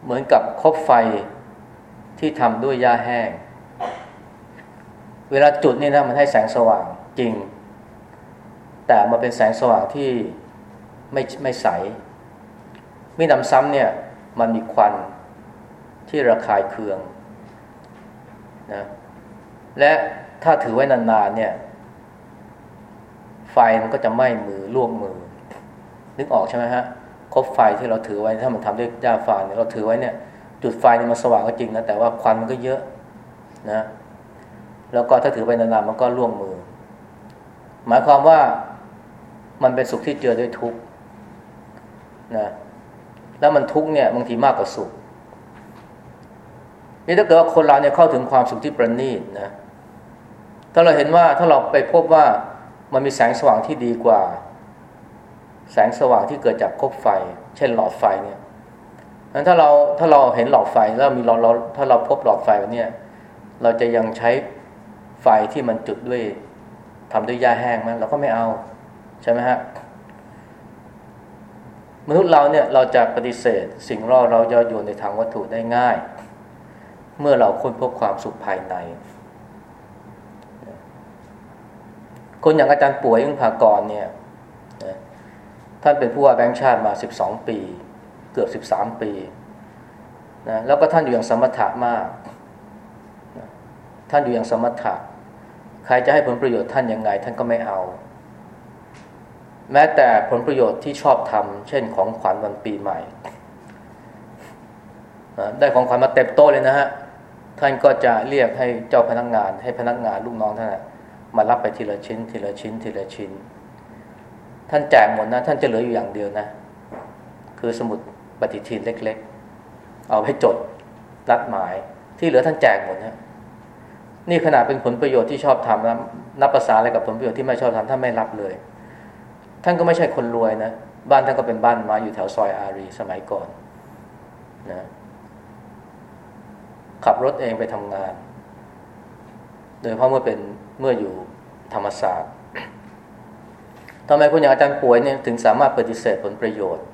เหมือนกับคบไฟที่ทำด้วยหญ้าแห้ง เวลาจุดนี่นะมันให้แสงสว่างจริง แต่มันเป็นแสงสว่างที่ไม่ไม่ใสมีน้ำซ้ำเนี่ย มันมีควันที่ระคายเคืองนะและถ้าถือไว้นานๆเนี่ย ไฟมันก็จะไหม้มือลวกมือ นึกออกใช่ไหมฮะคบไฟที่เราถือไว้ถ้ามันทำด้วยหญ้าฟางเนี่ยเราถือไว้เนี่ย จุดไฟเนี่ยมันสว่างก็จริงนะแต่ว่าควันมันก็เยอะนะแล้วก็ถ้าถือไปนานๆมันก็ล่วงมือ หมายความว่ามันเป็นสุขที่เจอด้วยทุกข์นะแล้วมันทุกข์เนี่ยบางทีมากกว่าสุขนี่ถ้าเกิดว่าคนเราเนี่ยเข้าถึงความสุขที่ประณีตนะถ้าเราเห็นว่าถ้าเราไปพบว่า มันมีแสงสว่างที่ดีกว่า แสงสว่างที่เกิดจากคบไฟ เช่นหลอดไฟเนี่ยนั้นถ้าเราถ้าเราเห็นหลอดไฟแล้วมีเราเราถ้าเราพบหลอดไฟเนี่ยเราจะยังใช้ไฟที่มันจุดด้วยทำด้วยหญ้าแห้งไหมเราก็ไม่เอาใช่ไหมฮะมนุษย์เราเนี่ยเราจะปฏิเสธ สิ่งรอเราย่อโยนในทางวัตถุได้ง่าย เมื่อเราค้นพบความสุขภายใน คนอย่างอาจารย์ป่วยอึ้งภากรเนี่ยท่านเป็นผู้ว่าแบงค์ชาติมาสิบสองปี เกือบสิบสามปีนะแล้วก็ท่านอยู่อย่างสมถะมากท่านอยู่อย่างสมถะ ใครจะให้ผลประโยชน์ท่านยังไง ท่านก็ไม่เอา แม้แต่ผลประโยชน์ที่ชอบทำเช่นของขวัญวันปีใหม่ได้ของขวัญมาเต็มโต๊ะเลยนะฮะ ท่านก็จะเรียกให้เจ้าพนักงงาน ให้พนักงานลูกน้องท่าน มารับไปทีละชิ้น ทีละชิ้น ทีละชิ้น ท่านแจกหมดนะ ท่านจะเหลืออยู่อย่างเดียวนะ คือสมุดปฏิทินเล็ก ๆ เอาให้จดรัดหมาย ที่เหลือท่านแจกหมดนะนี่ขนาดเป็นผลประโยชน์ที่ชอบทำนะนับภาษาอะไรกับผลประโยชน์ที่ไม่ชอบทำท่านไม่รับเลย ท่านก็ไม่ใช่คนรวยนะบ้านท่านก็เป็นบ้านไม้อยู่แถวซอยอารีสมัยก่อนนะขับรถเองไปทำงาน โดยเฉพาะเมื่อเป็นเมื่ออยู่ ธรรมศาสตร์ทำไมคนอย่างอาจารย์ป่วยเนี่ยถึงสามารถปฏิเสธผลประโยชน์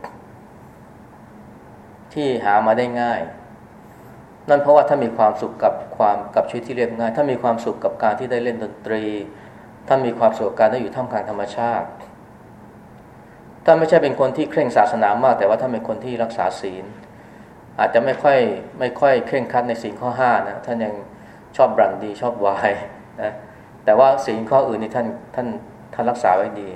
ที่หามาได้ง่าย นั่นเพราะว่าถ้ามีความสุขกับความกับชีวิตที่เรียบง่าย ถ้ามีความสุขกับการที่ได้เล่นดนตรี ถ้ามีความสุขกับการได้อยู่ท่ามกลางธรรมชาติ ถ้าไม่ใช่เป็นคนที่เคร่งศาสนามาก แต่ว่าถ้าเป็นคนที่รักษาศีล อาจจะไม่ค่อยไม่ค่อยเคร่งครัดในสิ่งข้อห้านะท่านยังชอบบรันดีชอบวายนะ แต่ว่าสิ่งข้ออื่นนี่ท่านท่านท่านรักษาไว้ดี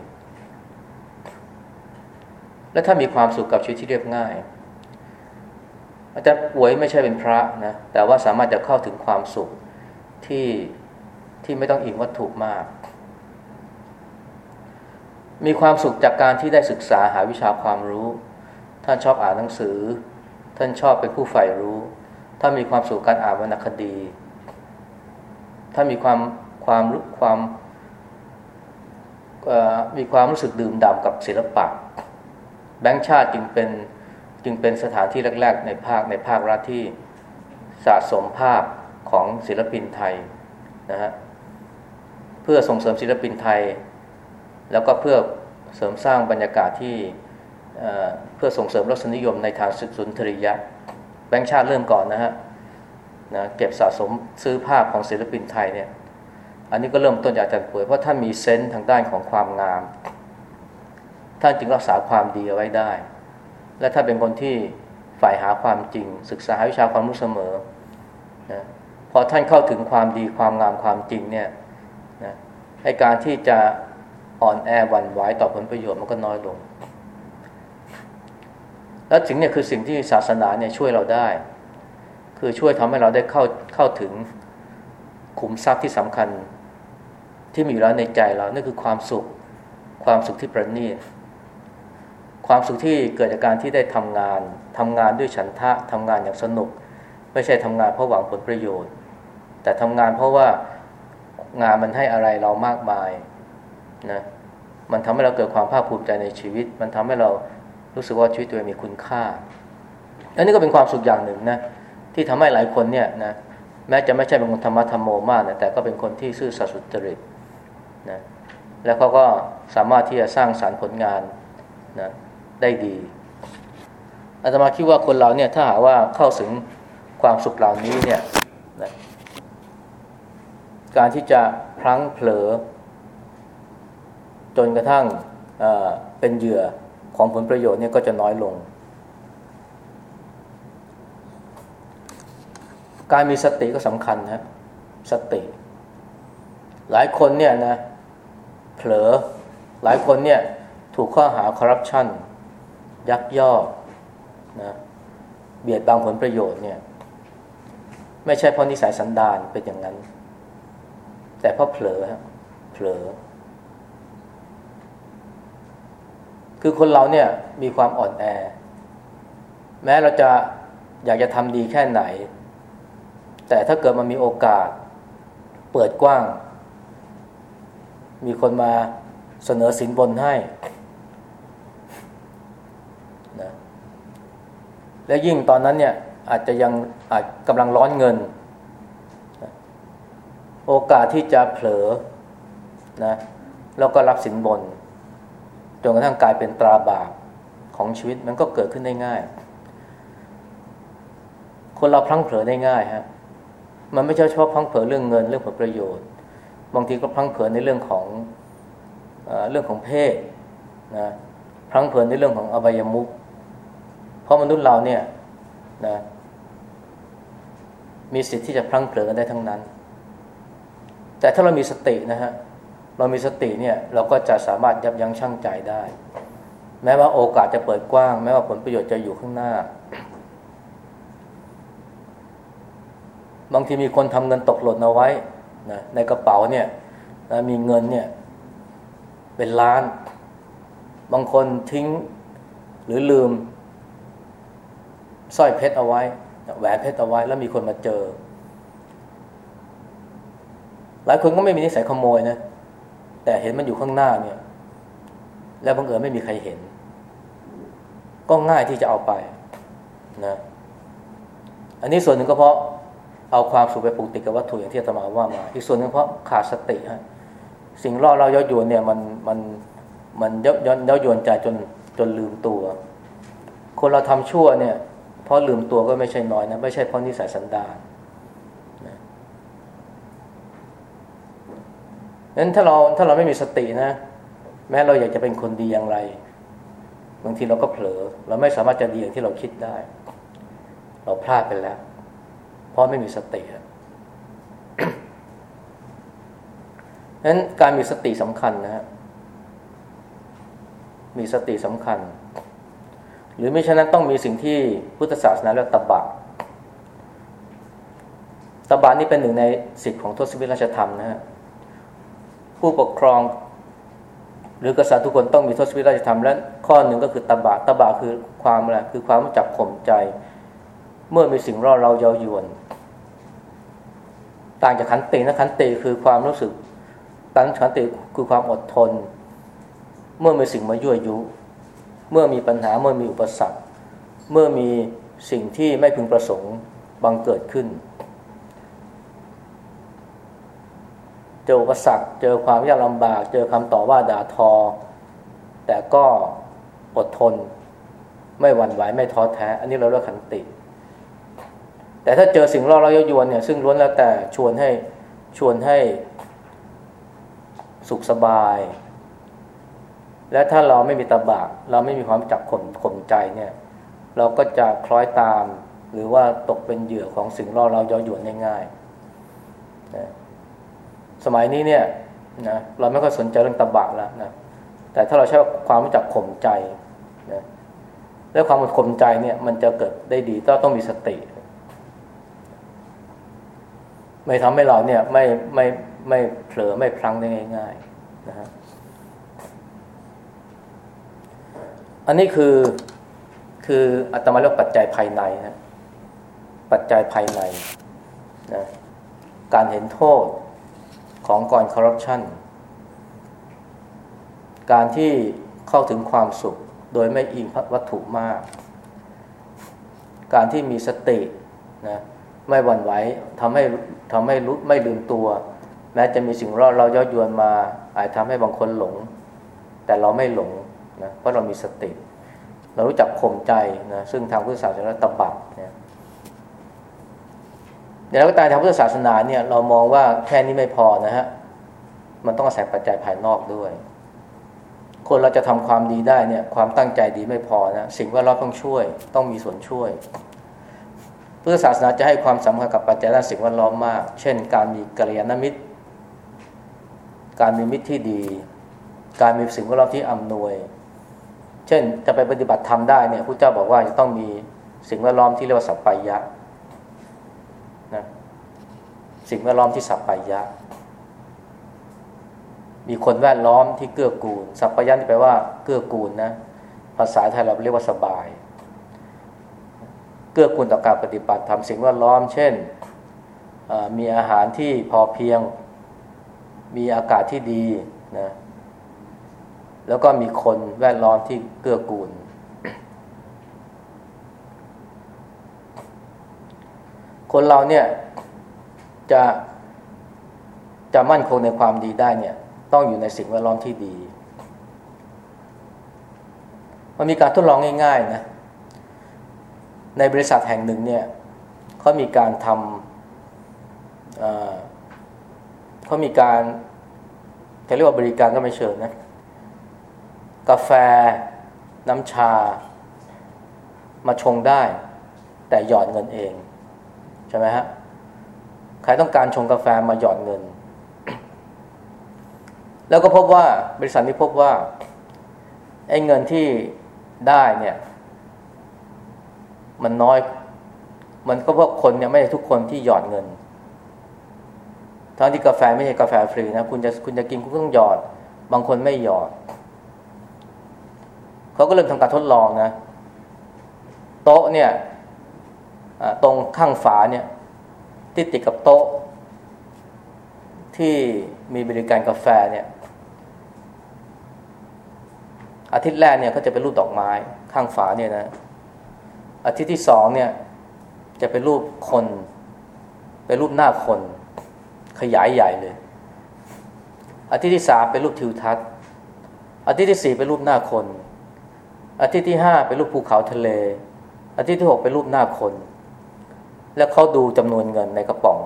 และถ้ามีความสุขกับชีวิตที่เรียบง่าย อาจจะป่วยไม่ใช่เป็นพระนะแต่ว่าสามารถจะเข้าถึงความสุขที่ที่ไม่ต้องอิงวัตถุมาก มีความสุขจากการที่ได้ศึกษาหาวิชาความรู้ ท่านชอบอ่านหนังสือ ท่านชอบเป็นผู้ใฝ่รู้ถ้านมีความสุขการอ่านวรรณคดีถ้านมีความ ความรู้ความมีความรู้สึกดื่มด่ำกับศิลปะ แบงค์ชาติจึงเป็นจึงเป็นสถานที่แรก ๆ ในภาคในภาครัฐที่สะสมภาพของศิลปินไทยนะฮะเพื่อส่งเสริมศิลปินไทย แล้วก็เพื่อเสริมสร้างบรรยากาศที่เพื่อส่งเสริมรสนิยมในทางสุนทรียะ แบงค์ชาติเริ่มก่อนนะฮะนะเก็บสะสมซื้อภาพของศิลปินไทยเนี่ย อันนี้ก็เริ่มต้นจากอาจารย์ป่วยเพราะท่านมีเซนส์ทางด้านของความงาม ท่านจึงรักษาความดีเอาไว้ได้ และถ้าเป็นคนที่ฝ่ายหาความจริง ศึกษาวิชาความรู้เสมอนะพอท่านเข้าถึงความดีความงามความจริงเนี่ยนะให้การที่จะอ่อนแอหวั่นไหวต่อผลประโยชน์มันก็น้อยลง แล้วสิ่งนี้คือสิ่งที่ศาสนาเนี่ยช่วยเราได้ คือช่วยทำให้เราได้เข้าเข้าถึงขุมทรัพย์ที่สำคัญ ที่มีอยู่แล้วในใจเรานั่นคือความสุข ความสุขที่ประณีตความสุขที่เกิดจากการที่ได้ทำงานทำงานด้วยฉันทะทำงานอย่างสนุก ไม่ใช่ทำงานเพราะหวังผลประโยชน์ แต่ทำงานเพราะว่างานมันให้อะไรเรามากมายนะมันทำให้เราเกิดความภาคภูมิใจในชีวิต มันทำให้เรารู้สึกว่าชีวิตตัวเองมีคุณค่าอันนี้ก็เป็นความสุขอย่างหนึ่งนะที่ทำให้หลายคนเนี่ยนะแม้จะไม่ใช่เป็นคนธรรมะธรรมโมมากนะแต่ก็เป็นคนที่ซื่อสัตย์สุจริต นะแล้วเขาก็สามารถที่จะสร้างสารรค์ผลงานนะได้ดีอาตมาคิดว่าคนเราเนี่ยถ้าหาว่าเข้าถึงความสุขเหล่านี้เนี่ยนะการที่จะพลั้งเผลอ จนกระทั่งเป็นเหยื่อของผลประโยชน์เนี่ยก็จะน้อยลง การมีสติก็สำคัญนะสติ หลายคนเนี่ยนะเผลอ หลายคนเนี่ยถูกข้อหาคอร์รัปชันยักยอกนะเบียดบังผลประโยชน์เนี่ย ไม่ใช่เพราะนิสัยสันดานเป็นอย่างนั้น แต่เพราะเผลอฮะเผลอ คือคนเราเนี่ยมีความอ่อนแอ แม้เราจะอยากจะทำดีแค่ไหน แต่ถ้าเกิดมันมีโอกาส เปิดกว้าง มีคนมาเสนอสินบนให้นะและยิ่งตอนนั้นเนี่ยอาจจะยังอาจกำลังร้อนเงิน โอกาสที่จะเผลอนะแล้วก็รับสินบนจนกระทั่งกลายเป็นตราบาปของชีวิตมันก็เกิดขึ้นได้ง่าย คนเราพลั้งเผลอได้ง่ายฮะมันไม่ใช่เฉพาะพลั้งเผลอเรื่องเงินเรื่องผลประโยชน์ บางทีก็พลั้งเผลอในเรื่องของ เรื่องของเพศนะพลังเผลอในเรื่องของอบายมุขเพราะมนุษย์เราเนี่ยนะมีสิทธิ์ที่จะพลังเผลอกันได้ทั้งนั้น แต่ถ้าเรามีสตินะฮะเรามีสติเนี่ยเราก็จะสามารถยับยั้งชั่งใจได้ แม้ว่าโอกาสจะเปิดกว้าง แม้ว่าผลประโยชน์จะอยู่ข้างหน้า บางทีมีคนทำเงินตกหล่นเอาไว้นะในกระเป๋าเนี่ยนะมีเงินเนี่ย เป็นล้าน บางคนทิ้งหรือลืมสร้อยเพชรเอาไว้แหวนเพชรเอาไว้ แล้วมีคนมาเจอ หลายคนก็ไม่มีนิสัยขโมยนะ แต่เห็นมันอยู่ข้างหน้าเนี่ย แล้วบังเอิญไม่มีใครเห็น ก็ง่ายที่จะเอาไปนะอันนี้ส่วนหนึ่งก็เพราะเอาความสุขไปปลูกติดกับวัตถุอย่างที่อาตมาว่ามา อีกส่วนหนึ่งเพราะขาดสติฮะ สิ่งล่อเราย้อยวนเนี่ยมันมันมันย้อนย้อนยวนใจจนจนลืมตัว คนเราทำชั่วเนี่ยเพราะลืมตัวก็ไม่ใช่น้อยนะไม่ใช่เพราะนิสัยสันดานนั้นถ้าเราถ้าเราไม่มีสตินะ แม้เราอยากจะเป็นคนดีอย่างไร บางทีเราก็เผลอ เราไม่สามารถจะดีอย่างที่เราคิดได้ เราพลาดไปแล้ว เพราะไม่มีสติ นั้นการมีสติสำคัญนะฮะมีสติสำคัญ หรือไม่ฉะนั้นต้องมีสิ่งที่พุทธศาสนาเรียกตบะตบะนี่เป็นหนึ่งในสิทธิของทศวิราชธรรมนะฮะผู้ปกครอง หรือกษัตริย์ทุกคนต้องมีทศวิราชธรรมและข้อหนึ่งก็คือตบะตบะคือความอะไรคือความรู้จักข่มใจ เมื่อมีสิ่งร่อเราเย้ายวน ต่างจากขันตินะขันติคือความรู้สึก ตันขันติคือความอดทน เมื่อมีสิ่งมายั่วยุ เมื่อมีปัญหาเมื่อมีอุปสรรค เมื่อมีสิ่งที่ไม่พึงประสงค์บังเกิดขึ้น เจออุปสรรคเจอความยากลำบาก เจอคำต่อว่าด่าทอ แต่ก็อดทน ไม่หวั่นไหวไม่ท้อแท้ อันนี้เราเรียกขันติ แต่ถ้าเจอสิ่งล่อเรายยวนเนี่ยซึ่งล้วนแล้วแต่ชวนให้ชวนให้ สุขสบาย และถ้าเราไม่มีตบะเราไม่มีความจับข่มข่มใจเนี่ย เราก็จะคล้อยตาม หรือว่าตกเป็นเหยื่อของสิ่งล่อเราย้อยวนง่ายๆสมัยนี้เนี่ยนะเราไม่ค่อยสนใจเรื่องตบะแล้วนะแต่ถ้าเราใช้ความรู้จักข่มใจนะแล้วความข่มใจเนี่ยมันจะเกิดได้ดีต้องต้องมีสติ ไม่ทำให้เราเนี่ยไม่ไม่ ไม่เผลอไม่พลั้งได้ง่ายๆนะฮะอันนี้คือคืออัตมาเรียกปัจจัยภายในนะปัจจัยภายในนะการเห็นโทษของก่อนคอร์รัปชันการที่เข้าถึงความสุขโดยไม่อิงวัตถุมาก การที่มีสตินะไม่หวั่นไหวทำให้ทำให้รู้ไม่ลืมตัว แม้จะมีสิ่งรอดเราย่อยวนมา อาจทำให้บางคนหลง แต่เราไม่หลงนะเพราะเรามีสติ เรารู้จักข่มใจนะซึ่งทางพุทธศาสนาตบัดเนี่ยแต่แล้วก็ตายทางพุทธศาสนาเนี่ยเรามองว่าแค่นี้ไม่พอนะฮะมันต้องอาศัยปัจจัยภายนอกด้วย คนเราจะทำความดีได้เนี่ย ความตั้งใจดีไม่พอนะสิ่งแวดล้อมต้องช่วย ต้องมีส่วนช่วยพุทธศาสนาจะให้ความสำคัญกับปัจจัยด้านสิ่งแวดล้อมมาก เช่น การมีกัลยาณมิตร การมีมิตรที่ดี การมีสิ่งแวดล้อมที่อำนวย เช่นจะไปปฏิบัติธรรมได้เนี่ยพระเจ้าบอกว่าจะต้องมีสิ่งแวดล้อมที่เรียกว่าสัพพยะสิ่งแวดล้อมที่สัพพยะ มีคนแวดล้อมที่เกื้อกูล สัพพยะนี่แปลว่าเกื้อกูลนะภาษาไทยเราเรียกว่าสบาย เกื้อกูลต่อการปฏิบัติทำสิ่งแวดล้อม เช่นมีอาหารที่พอเพียง มีอากาศที่ดีนะแล้วก็มีคนแวดล้อมที่เกื้อกูล คนเราเนี่ยจะจะมั่นคงในความดีได้เนี่ย ต้องอยู่ในสิ่งแวดล้อมที่ดี มันมีการทดลองง่าย ๆ นะ ในบริษัทแห่งหนึ่งเนี่ยเขามีการทำเขามีการ จะเรียกว่าบริการก็ไม่เชิญนะ กาแฟ น้ำชา มาชงได้ แต่หยอดเงินเอง ใช่ไหมฮะ ใครต้องการชงกาแฟมาหยอดเงินแแล้วก็พบว่าบริษัทนี้พบว่าไอ้เงินที่ได้เนี่ย มันน้อย มันก็เพราะคนเนี่ยไม่ใช่ทุกคนที่หยอดเงิน ทั้งที่กาแฟไม่ใช่กาแฟฟรีนะ คุณจะคุณจะกินคุณต้องหยอด บางคนไม่หยอด เขาก็เริ่มทำการทดลองนะ โต๊ะเนี่ยตรงข้างฝาเนี่ยที่ติดกับโต๊ะ ที่มีบริการกาแฟเนี่ยอาทิตย์แรกเนี่ยก็จะเป็นรูปดอกไม้ข้างฝาเนี่ยนะอาทิตย์ที่สองเนี่ยจะเป็นรูปคน เป็นรูปหน้าคน ขยายใหญ่เลย อาทิตย์ที่สามเป็นรูปทิวทัศน์อาทิตย์ที่สี่เป็นรูปหน้าคน อาทิตย์ที่ห้าเป็นรูปภูเขาทะเล อาทิตย์ที่หกเป็นรูปหน้าคน แล้วเขาดูจำนวนเงินในกระป๋อง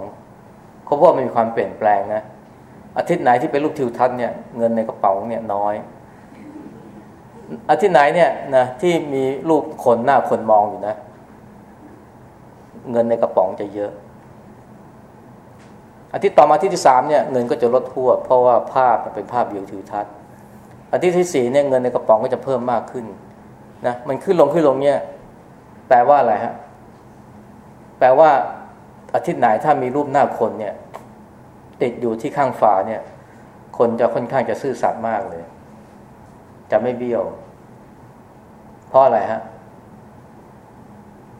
เขาพบว่ามันมีความเปลี่ยนแปลงนะอาทิตย์ไหนที่เป็นรูปทิวทัศน์เนี่ยเงินในกระเป๋าเนี่ยน้อย อาทิตย์ไหนเนี่ยนะที่มีรูปคนหน้าคนมองอยู่นะ เงินในกระป๋องจะเยอะ อาทิตย์ต่อมาอาทิตย์ที่สามเนี่ยเงินก็จะลดทั่วเพราะว่าภาพเป็นภาพวิวทิวทัศน์อาทิตย์ที่สี่เนี่ยเงินในกระป๋องก็จะเพิ่มมากขึ้นนะมันขึ้นลงขึ้นลงเนี่ยแปลว่าอะไรฮะแปลว่าอาทิตย์ไหนถ้ามีรูปหน้าคนเนี่ย ติดอยู่ที่ข้างฝาเนี่ย คนจะค่อนข้างจะซื่อสัตย์มากเลย จะไม่เบี้ยว เพราะอะไรฮะ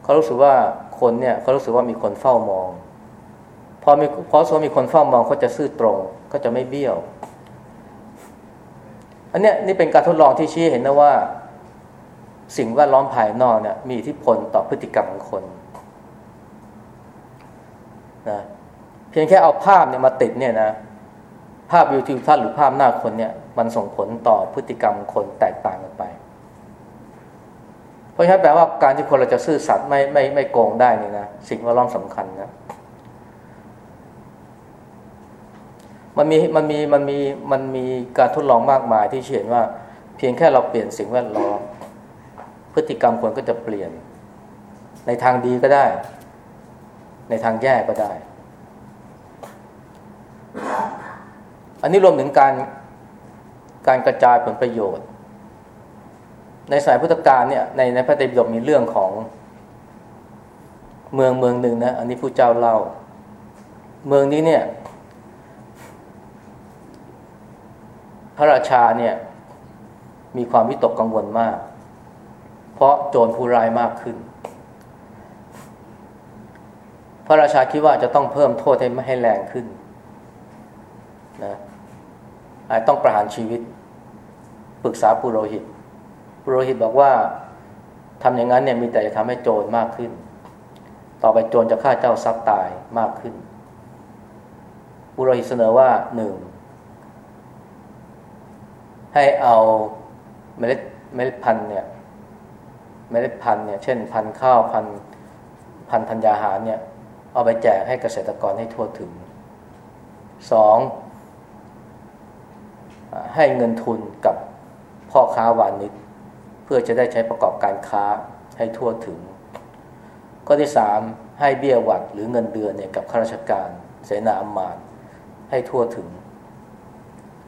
เขารู้สึกว่าคนเนี่ยเขารู้สึกว่ามีคนเฝ้ามอง พอมีพอสมีคนเฝ้ามองเขาจะซื่อตรงก็จะไม่เบี้ยว อันเนี้ยนี่เป็นการทดลองที่ชี้เห็นนะว่า สิ่งแวดล้อมภายนอกเนี่ยมีอิทธิพลต่อพฤติกรรมของคนนะเพียงแค่เอาภาพเนี่ยมาติดเนี่ยนะภาพวิวทิวทัศน์หรือภาพหน้าคนเนี่ยมันส่งผลต่อพฤติกรรมคนแตกต่างกันไป เพราะฉะนั้นแปลว่าการที่คนเราจะซื่อสัตย์ไม่ไม่ไม่โกงได้นี่นะสิ่งแวดล้อมสำคัญนะ มันมีมันมีมันมีมันมีการทดลองมากมายที่เห็นว่า เพียงแค่เราเปลี่ยนสิ่งแวดล้อมพฤติกรรมคนก็จะเปลี่ยน ในทางดีก็ได้ ในทางแย่ก็ได้ อันนี้รวมถึงการการกระจายผลประโยชน์ ในสายพุทธกาลเนี่ยในในพระไตรปิฎกมีเรื่องของเมืองเมืองหนึ่งนะอันนี้ผู้เจ้าเล่า เมืองนี้เนี่ย พระราชาเนี่ยมีความวิตกกังวลมาก เพราะโจรผู้ร้ายมากขึ้น พระราชาคิดว่าจะต้องเพิ่มโทษให้ไม่ให้แรงขึ้นนะอาจต้องประหารชีวิต ปรึกษาปุโรหิต ปุโรหิตบอกว่าทำอย่างนั้นเนี่ยมีแต่จะทำให้โจรมากขึ้น ต่อไปโจรจะฆ่าเจ้าทรัพย์ตายมากขึ้น ปุโรหิตเสนอว่าหนึ่ง ให้เอาเมล็ดเมล็ดพันธุ์เนี่ยเมล็ดพันธุ์เนี่ยเช่นพันธุ์ข้าวพันธุ์พันธุ์ธัญญาหารเนี่ยเอาไปแจกให้เกษตรกรให้ทั่วถึงสองให้เงินทุนกับพ่อค้าวานิชเพื่อจะได้ใช้ประกอบการค้าให้ทั่วถึง ข้อที่สามให้เบี้ยหวัดหรือเงินเดือนเนี่ยกับข้าราชการเสนาอำมาตย์ให้ทั่วถึง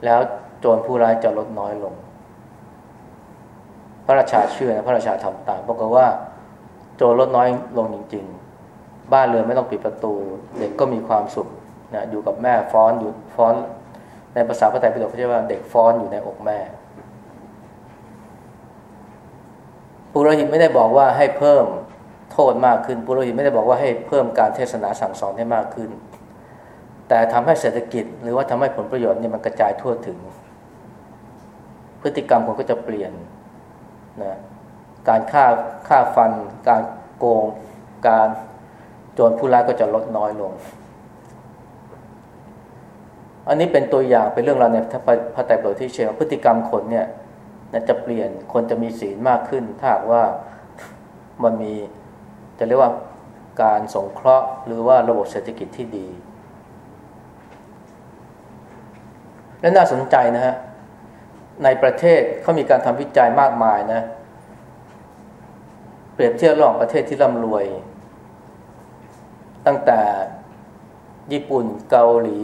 แล้ว โจรผู้ร้ายจะลดน้อยลง พระราชาเชื่อนะพระราชาทำตามบอกว่า โจรลดน้อยลงจริง ๆ บ้านเรือนไม่ต้องปิดประตู เด็กก็มีความสุขนะอยู่กับแม่ฟ้อนอยู่ฟ้อน ในภาษาพระไตรปิฎกเขาเรียกว่าเด็กฟ้อนอยู่ในอกแม่ปุโรหิตไม่ได้บอกว่าให้เพิ่มโทษมากขึ้นปุโรหิตไม่ได้บอกว่าให้เพิ่มการเทศนาสั่งสอนให้มากขึ้น แต่ทำให้เศรษฐกิจ หรือว่าทำให้ผลประโยชน์นี่มันกระจายทั่วถึง พฤติกรรมคนก็จะเปลี่ยนนะการฆ่าฆ่าฟัน การโกง การโจรผู้ร้ายก็จะลดน้อยลง อันนี้เป็นตัวอย่างเป็นเรื่องราวในพระไตรปิฎกที่เชื่อพฤติกรรมคนเนี่ยจะเปลี่ยนคนจะมีศีลมากขึ้น ถ้าหากว่ามันมีจะเรียกว่าการสงเคราะห์หรือว่าระบบเศรษฐกิจที่ดี และน่าสนใจนะฮะ ในประเทศเขามีการทำวิจัยมากมายนะ เปรียบเทียบระหว่างประเทศที่ร่ำรวย ตั้งแต่ญี่ปุ่นเกาหลี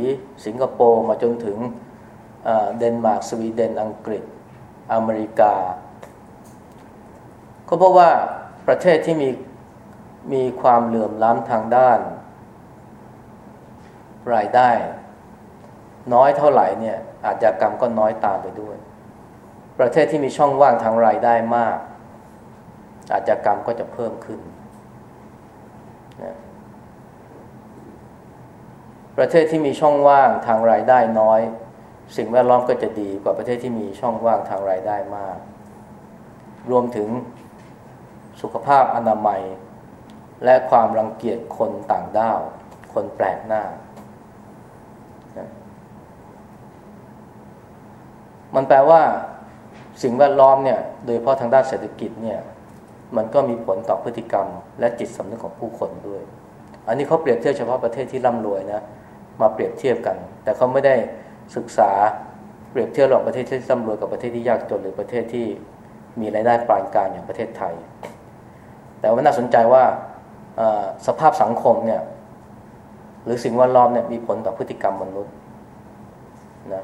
สิงคโปร์มาจนถึงเดนมาร์กสวีเดนอังกฤษ อเมริกา ก็เพราะว่าประเทศที่มีมีความเหลื่อมล้ำทางด้าน รายได้ น้อยเท่าไหร่เนี่ยอาจจะกรรมก็น้อยตามไปด้วย ประเทศที่มีช่องว่างทางรายได้มาก อาจจะกรรมก็จะเพิ่มขึ้นนะประเทศที่มีช่องว่างทางรายได้น้อย สิ่งแวดล้อมก็จะดีกว่าประเทศที่มีช่องว่างทางรายได้มาก รวมถึงสุขภาพอนามัย และความรังเกียจคนต่างด้าว คนแปลกหน้า มันแปลว่า สิ่งแวดล้อมเนี่ยโดยเฉพาะทางด้านเศรษฐกิจเนี่ยมันก็มีผลต่อพฤติกรรม และจิตสำนึกของผู้คนด้วย อันนี้เขาเปรียบเทียบเฉพาะประเทศที่ร่ำรวยนะมาเปรียบเทียบกัน แต่เขาไม่ได้ศึกษาเปรียบเทียบระหว่างประเทศที่ร่ำรวยกับประเทศที่ยากจนหรือประเทศที่มีรายได้ปานกลางอย่างประเทศไทย แต่ว่าน่าสนใจว่าสภาพสังคมเนี่ยหรือสิ่งแวดล้อมเนี่ยมีผลต่อพฤติกรรมมนุษย์นะ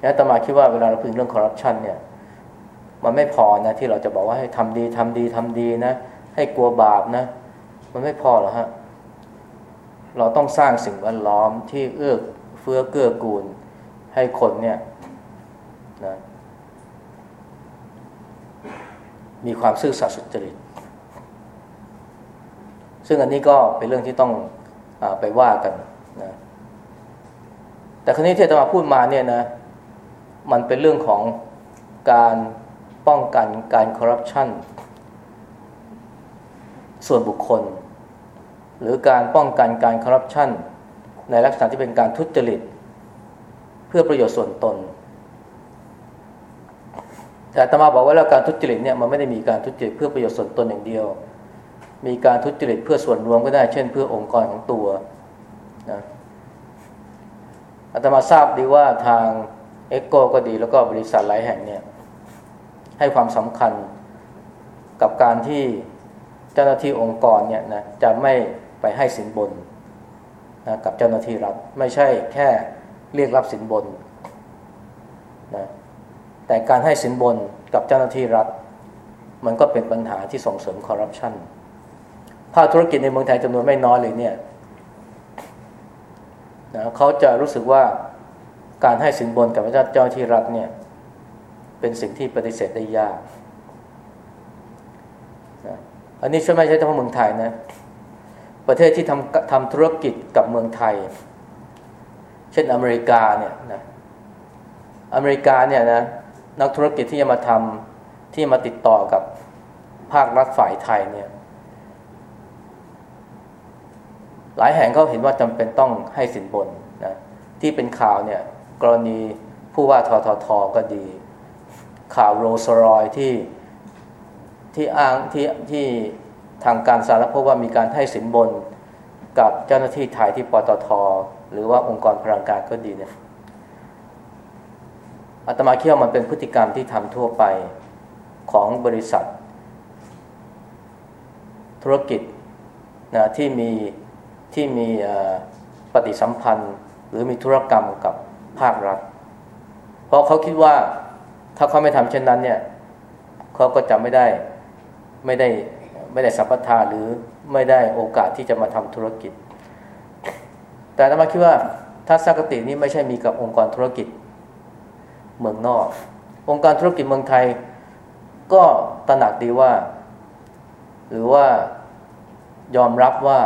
แล้วตมาคิดว่าเวลาเราพูดเรื่องคอร์รัปชันเนี่ย มันไม่พอนะที่เราจะบอกว่าให้ทำดีทำดีทำดีนะ ให้กลัวบาปนะ มันไม่พอหรอฮะเราต้องสร้างสิ่งแวดล้อมที่เอื้อเฟื้อเกื้อกูล ให้คนเนี่ยนะมีความซื่อสัตย์สุจริต ซึ่งอันนี้ก็เป็นเรื่องที่ต้องอไปว่ากันนะแต่ครั้นี้ที่จะมาพูดมาเนี่ยนะ มันเป็นเรื่องของการ ป้องกันการคอร์รัปชันส่วนบุคคล หรือการป้องกันการคอร์รัปชันในลักษณะที่เป็นการทุจริต เพื่อประโยชน์ส่วนตน แต่ตมาบอกว่าแล้วการทุจริตเนี่ยมันไม่ได้มีการทุจริตเพื่อประโยชน์ส่วนตนอย่างเดียว มีการทุจริตเพื่อส่วนรวมก็ได้เช่น เพื่อองค์กรของตัวนะอาตมาทราบดีว่าทางเอ็กโกก็ดีแล้วก็บริษัทหลายแห่งเนี่ย ให้ความสำคัญกับการที่เจ้าหน้าที่องค์กรเนี่ยนะจะไม่ไปให้สินบนนะกับเจ้าหน้าที่รัฐไม่ใช่แค่เรียกรับสินบนนะแต่การให้สินบนกับเจ้าหน้าที่รัฐ มันก็เป็นปัญหาที่ส่งเสริมคอร์รัปชันภาคธุรกิจในเมืองไทยจำนวนไม่น้อยเลยเนี่ยนะเขาจะรู้สึกว่าการให้สินบนกับเจ้าที่รัฐเนี่ย เป็นสิ่งที่ปฏิเสธได้ยากนะอันนี้ช่วยไม่ใช่เฉพาะเมืองไทยนะ ประเทศที่ทำทำธุรกิจกับเมืองไทย เช่นอเมริกาเนี่ยนะอเมริกาเนี่ยนะนักธุรกิจที่จะมาทำที่มาติดต่อกับภาครัฐฝ่ายไทยเนี่ย หลายแห่งก็เห็นว่าจำเป็นต้องให้สินบนนะที่เป็นข่าวเนี่ย กรณีผู้ว่าทททก็ดี ข่าวโรสรอยที่ที่อ้างที่ที่ทางการสารพบว่ามีการให้สินบนกับเจ้าหน้าที่ไทยที่ปตท หรือว่าองค์กรพลังการก็ดีเนี่ยอาตมาคิดว่ามันเป็นพฤติกรรมที่ทำทั่วไปของบริษัท ธุรกิจนะที่มีที่มีปฏิสัมพันธ์ หรือมีธุรกรรมกับภาครัฐ เพราะเขาคิดว่า ถ้าเขาไม่ทำเช่นนั้นเนี่ยเขาก็จะไม่ได้ไม่ได้ไม่ได้สัมปทาหรือไม่ได้โอกาสที่จะมาทำธุรกิจ แต่ธรรมาคิดว่าทัศนคตินี้ไม่ใช่มีกับองค์กรธุรกิจเมืองนอก องค์การธุรกิจเมืองไทย ก็ตระหนักดีว่า หรือว่ายอมรับว่า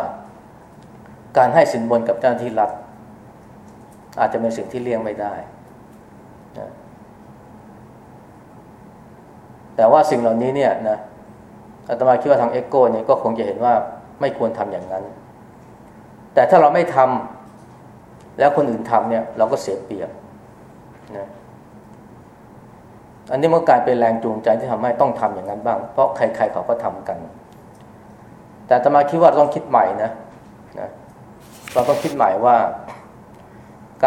การให้สินบนกับเจ้าหน้าที่รัฐอาจจะเป็นสิ่งที่เลี่ยงไม่ได้นะ แต่ว่าสิ่งเหล่านี้เนี่ยนะอาตมาคิดว่าทางเอ็กโกเนี่ยก็คงจะเห็นว่าไม่ควรทำอย่างนั้น แต่ถ้าเราไม่ทำแล้วคนอื่นทำเนี่ย เราก็เสียเปรียบนะอันนี้มันกลายเป็นแรงจูงใจที่ทำให้ต้องทำอย่างนั้นบ้าง เพราะใครๆเขาก็ทำกัน แต่อาตมาคิดว่าต้องคิดใหม่นะนะเราต้องคิดใหม่ว่า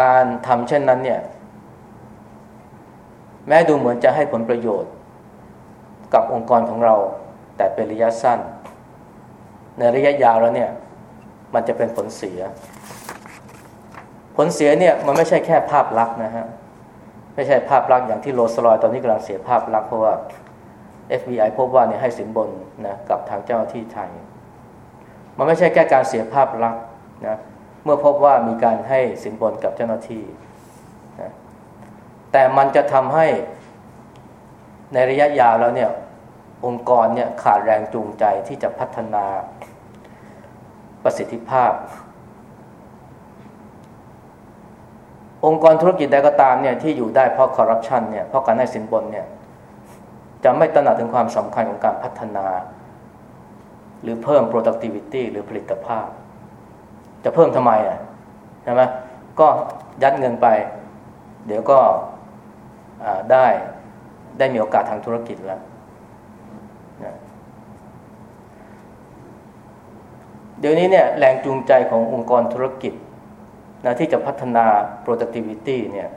การทำเช่นนั้นเนี่ย แม้ดูเหมือนจะให้ผลประโยชน์ กับองค์กรของเรา แต่เป็นระยะสั้น ในระยะยาวแล้วเนี่ยมันจะเป็นผลเสีย ผลเสียเนี่ยมันไม่ใช่แค่ภาพลักษณ์นะฮะไม่ใช่ภาพลักษณ์อย่างที่โรสลอยตอนนี้กำลังเสียภาพลักษณ์เพราะว่า FBI พบว่าเนี่ยให้สินบนนะกับทางเจ้าที่ไทย มันไม่ใช่แค่การเสียภาพลักษณ์นะเมื่อพบว่ามีการให้สินบนกับเจ้าหน้าที่นะแต่มันจะทำให้ ในระยะยาวแล้วเนี่ยองค์กรเนี่ยขาดแรงจูงใจที่จะพัฒนาประสิทธิภาพ องค์กรธุรกิจใดก็ตามเนี่ยที่อยู่ได้เพราะคอร์รัปชันเนี่ยเพราะการให้สินบนเนี่ยจะไม่ตระหนักถึงความสำคัญของการพัฒนา หรือเพิ่ม productivity หรือผลิตภาพ จะเพิ่มทำไมอะใช่ไหมก็ยัดเงินไป เดี๋ยวก็ได้ ได้มีโอกาสทางธุรกิจแล้วเดี๋ยวนี้เนี่ยแรงจูงใจขององค์กรธุรกิจนะที่จะพัฒนา productivity เนี่ย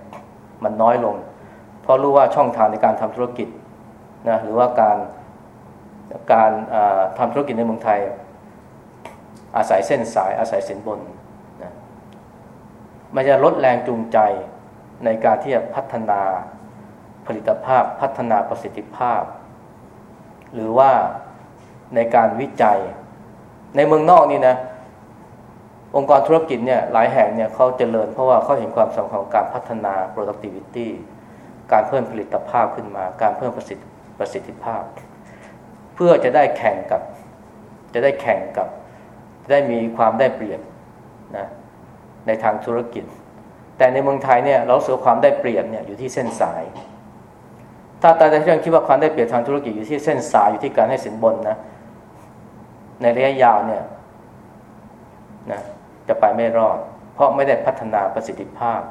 มันน้อยลง เพราะรู้ว่าช่องทางในการทำธุรกิจนะหรือว่าการการทำธุรกิจในเมืองไทย อาศัยเส้นสายอาศัยสินบนนะมันจะลดแรงจูงใจในการที่จะพัฒนา ผลิตภาพพัฒนาประสิทธิภาพ หรือว่าในการวิจัย ในเมืองนอกนี่นะ องค์กรธุรกิจเนี่ยหลายแห่งเนี่ยเขาเจริญเพราะว่าเขาเห็นความสำคัญของการพัฒนา productivity การเพิ่มผลิตภาพขึ้นมา การเพิ่มประสิทธิประสิทธิภาพ เพื่อจะได้แข่งกับ จะได้แข่งกับ ได้มีความได้เปรียบนะในทางธุรกิจ แต่ในเมืองไทยเนี่ยเราเสูความได้เปรียบเนี่ยอยู่ที่เส้นสาย ถ้าตาแต่ที่คิดว่าความได้เปรียบทางธุรกิจอยู่ที่เส้นสายอยู่ที่การให้สินบนนะ ในระยะยาวเนี่ยนะจะไปไม่รอด เพราะไม่ได้พัฒนาประสิทธิภาพ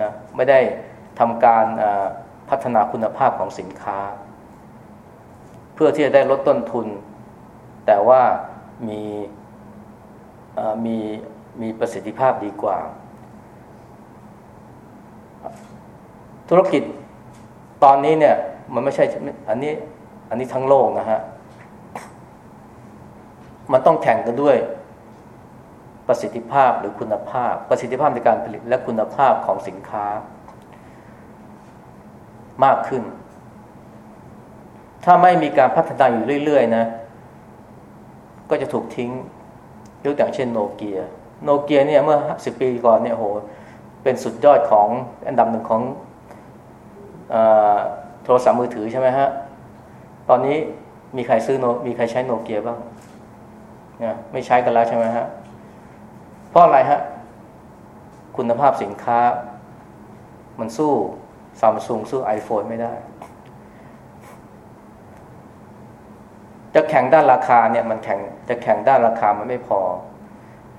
นะไม่ได้ทำการพัฒนาคุณภาพของสินค้า เพื่อที่จะได้ลดต้นทุน แต่ว่ามีมีมีประสิทธิภาพดีกว่า ธุรกิจ ตอนนี้เนี่ยมันไม่ใช่อันนี้อันนี้ทั้งโลกนะฮะ มันต้องแข่งกันด้วยประสิทธิภาพหรือคุณภาพ ประสิทธิภาพในการผลิตและคุณภาพของสินค้า มากขึ้น ถ้าไม่มีการพัฒนาอยู่เรื่อยๆนะ ก็จะถูกทิ้งยกอย่างเช่นโนเกีย โนเกียเนี่ยเมื่อสิบปีก่อนเนี่ยโห เป็นสุดยอดของอันดับหนึ่งของ โทรศัพท์มือถือใช่ไหมฮะ ตอนนี้มีใครซื้อโนมีใครใช้โนเกียบ้างนะไม่ใช้กันแล้วใช่ไหมฮะ เพราะอะไรฮะ คุณภาพสินค้า มันสู้ซัมซุงสู้ iPhone ไม่ได้ จะแข่งด้านราคาเนี่ยมันแข่งจะแข่งด้านราคามันไม่พอ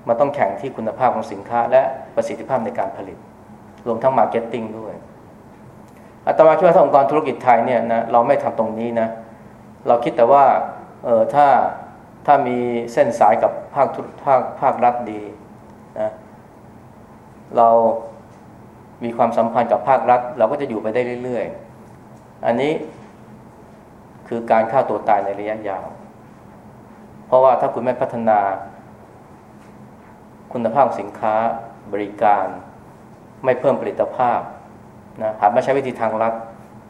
มันต้องแข่งที่คุณภาพของสินค้า และประสิทธิภาพในการผลิต รวมทั้ง marketing ด้วย อาตมาคิดว่าถ้าองค์กรธุรกิจไทยเนี่ยนะเราไม่ทำตรงนี้นะเราคิดแต่ว่าเออถ้าถ้ามีเส้นสายกับภาคภาคภาครัฐดีนะเรามีความสัมพันธ์กับภาครัฐ เราก็จะอยู่ไปได้เรื่อยๆ อันนี้คือการฆ่าตัวตายในระยะยาว เพราะว่าถ้าคุณไม่พัฒนาคุณภาพสินค้าบริการ ไม่เพิ่มผลิตภาพ นะหันมาใช้วิธีทางรัฐ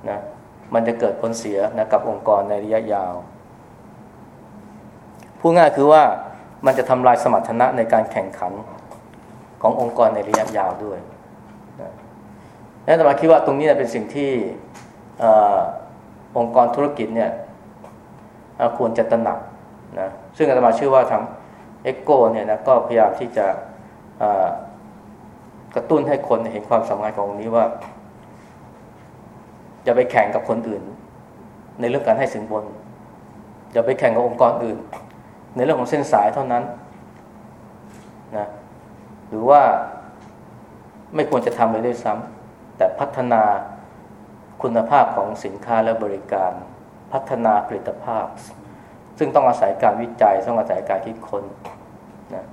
นะมันจะเกิดผลเสียนะกับองค์กรในระยะยาวพูดง่ายคือว่ามันจะทำลายสมรรถนะในการแข่งขันขององค์กรในระยะยาวด้วยนะนั่นแต่มาคิดว่าตรงนี้เป็นสิ่งที่อองค์กรธุรกิจเนี่ยควรจะตระหนักนะซึ่งอาตมาเชื่อว่าทางเอ็กโกเนี่ยนะก็พยายามที่จะกระตุ้นให้คนเห็นความสำคัญของนี้ว่า จะไปแข่งกับคนอื่น ในเรื่องการให้สินบนจะไปแข่งกับองค์กรอื่น ในเรื่องของเส้นสายเท่านั้นนะหรือว่าไม่ควรจะทำเลยด้วยซ้ำแต่พัฒนาคุณภาพของสินค้าและบริการ พัฒนาผลิตภาพ ซึ่งต้องอาศัยการวิจัยต้องอาศัยการคิดค้นนะ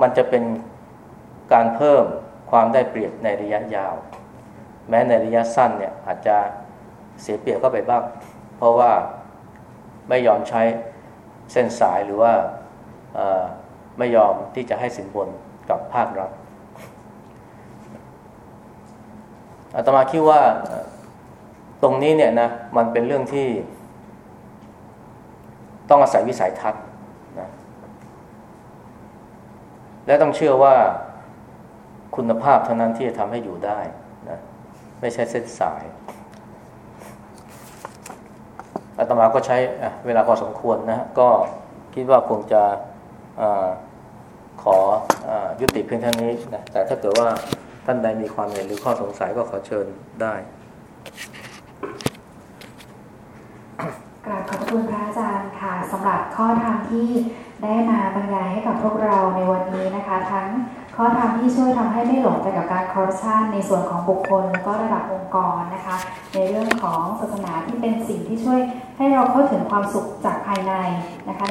มันจะเป็นการเพิ่มความได้เปรียบในระยะยาว แม้ในระยะสั้นเนี่ยอาจจะเสียเปรียบก็ไปบ้าง เพราะว่าไม่ยอมใช้เส้นสายหรือว่าไม่ยอมที่จะให้สินบนกับภาครัฐอาตมาคิดว่าตรงนี้เนี่ยนะมันเป็นเรื่องที่ ต้องอาศัยวิสัยทัศน์นะและต้องเชื่อว่าคุณภาพเท่านั้นที่จะทำให้อยู่ได้ ไม่ใช่เส้นสายอาตมาก็ใช้เวลาพอสมควรนะก็คิดว่าคงจะอขออยุติเพียงเท่านี้นะแต่ถ้าเกิดว่าท่านใดมีความเห็นหรือข้อสงสัยก็ขอเชิญได้กราบขอบคุณพระอาจารย์ค่ะสำหรับข้อธรรมที่ได้มาบรรยายให้กับพวกเราในวันนี้นะคะ ทั้ง ข้อธรรมที่ช่วยทำให้ไม่หลงไปกับการคอร์รัปชันในส่วนของบุคคลแล้วก็ระดับองค์กรนะคะ ในเรื่องของศาสนาที่เป็นสิ่งที่ช่วยให้เราเข้าถึงความสุขจากภายในนะคะ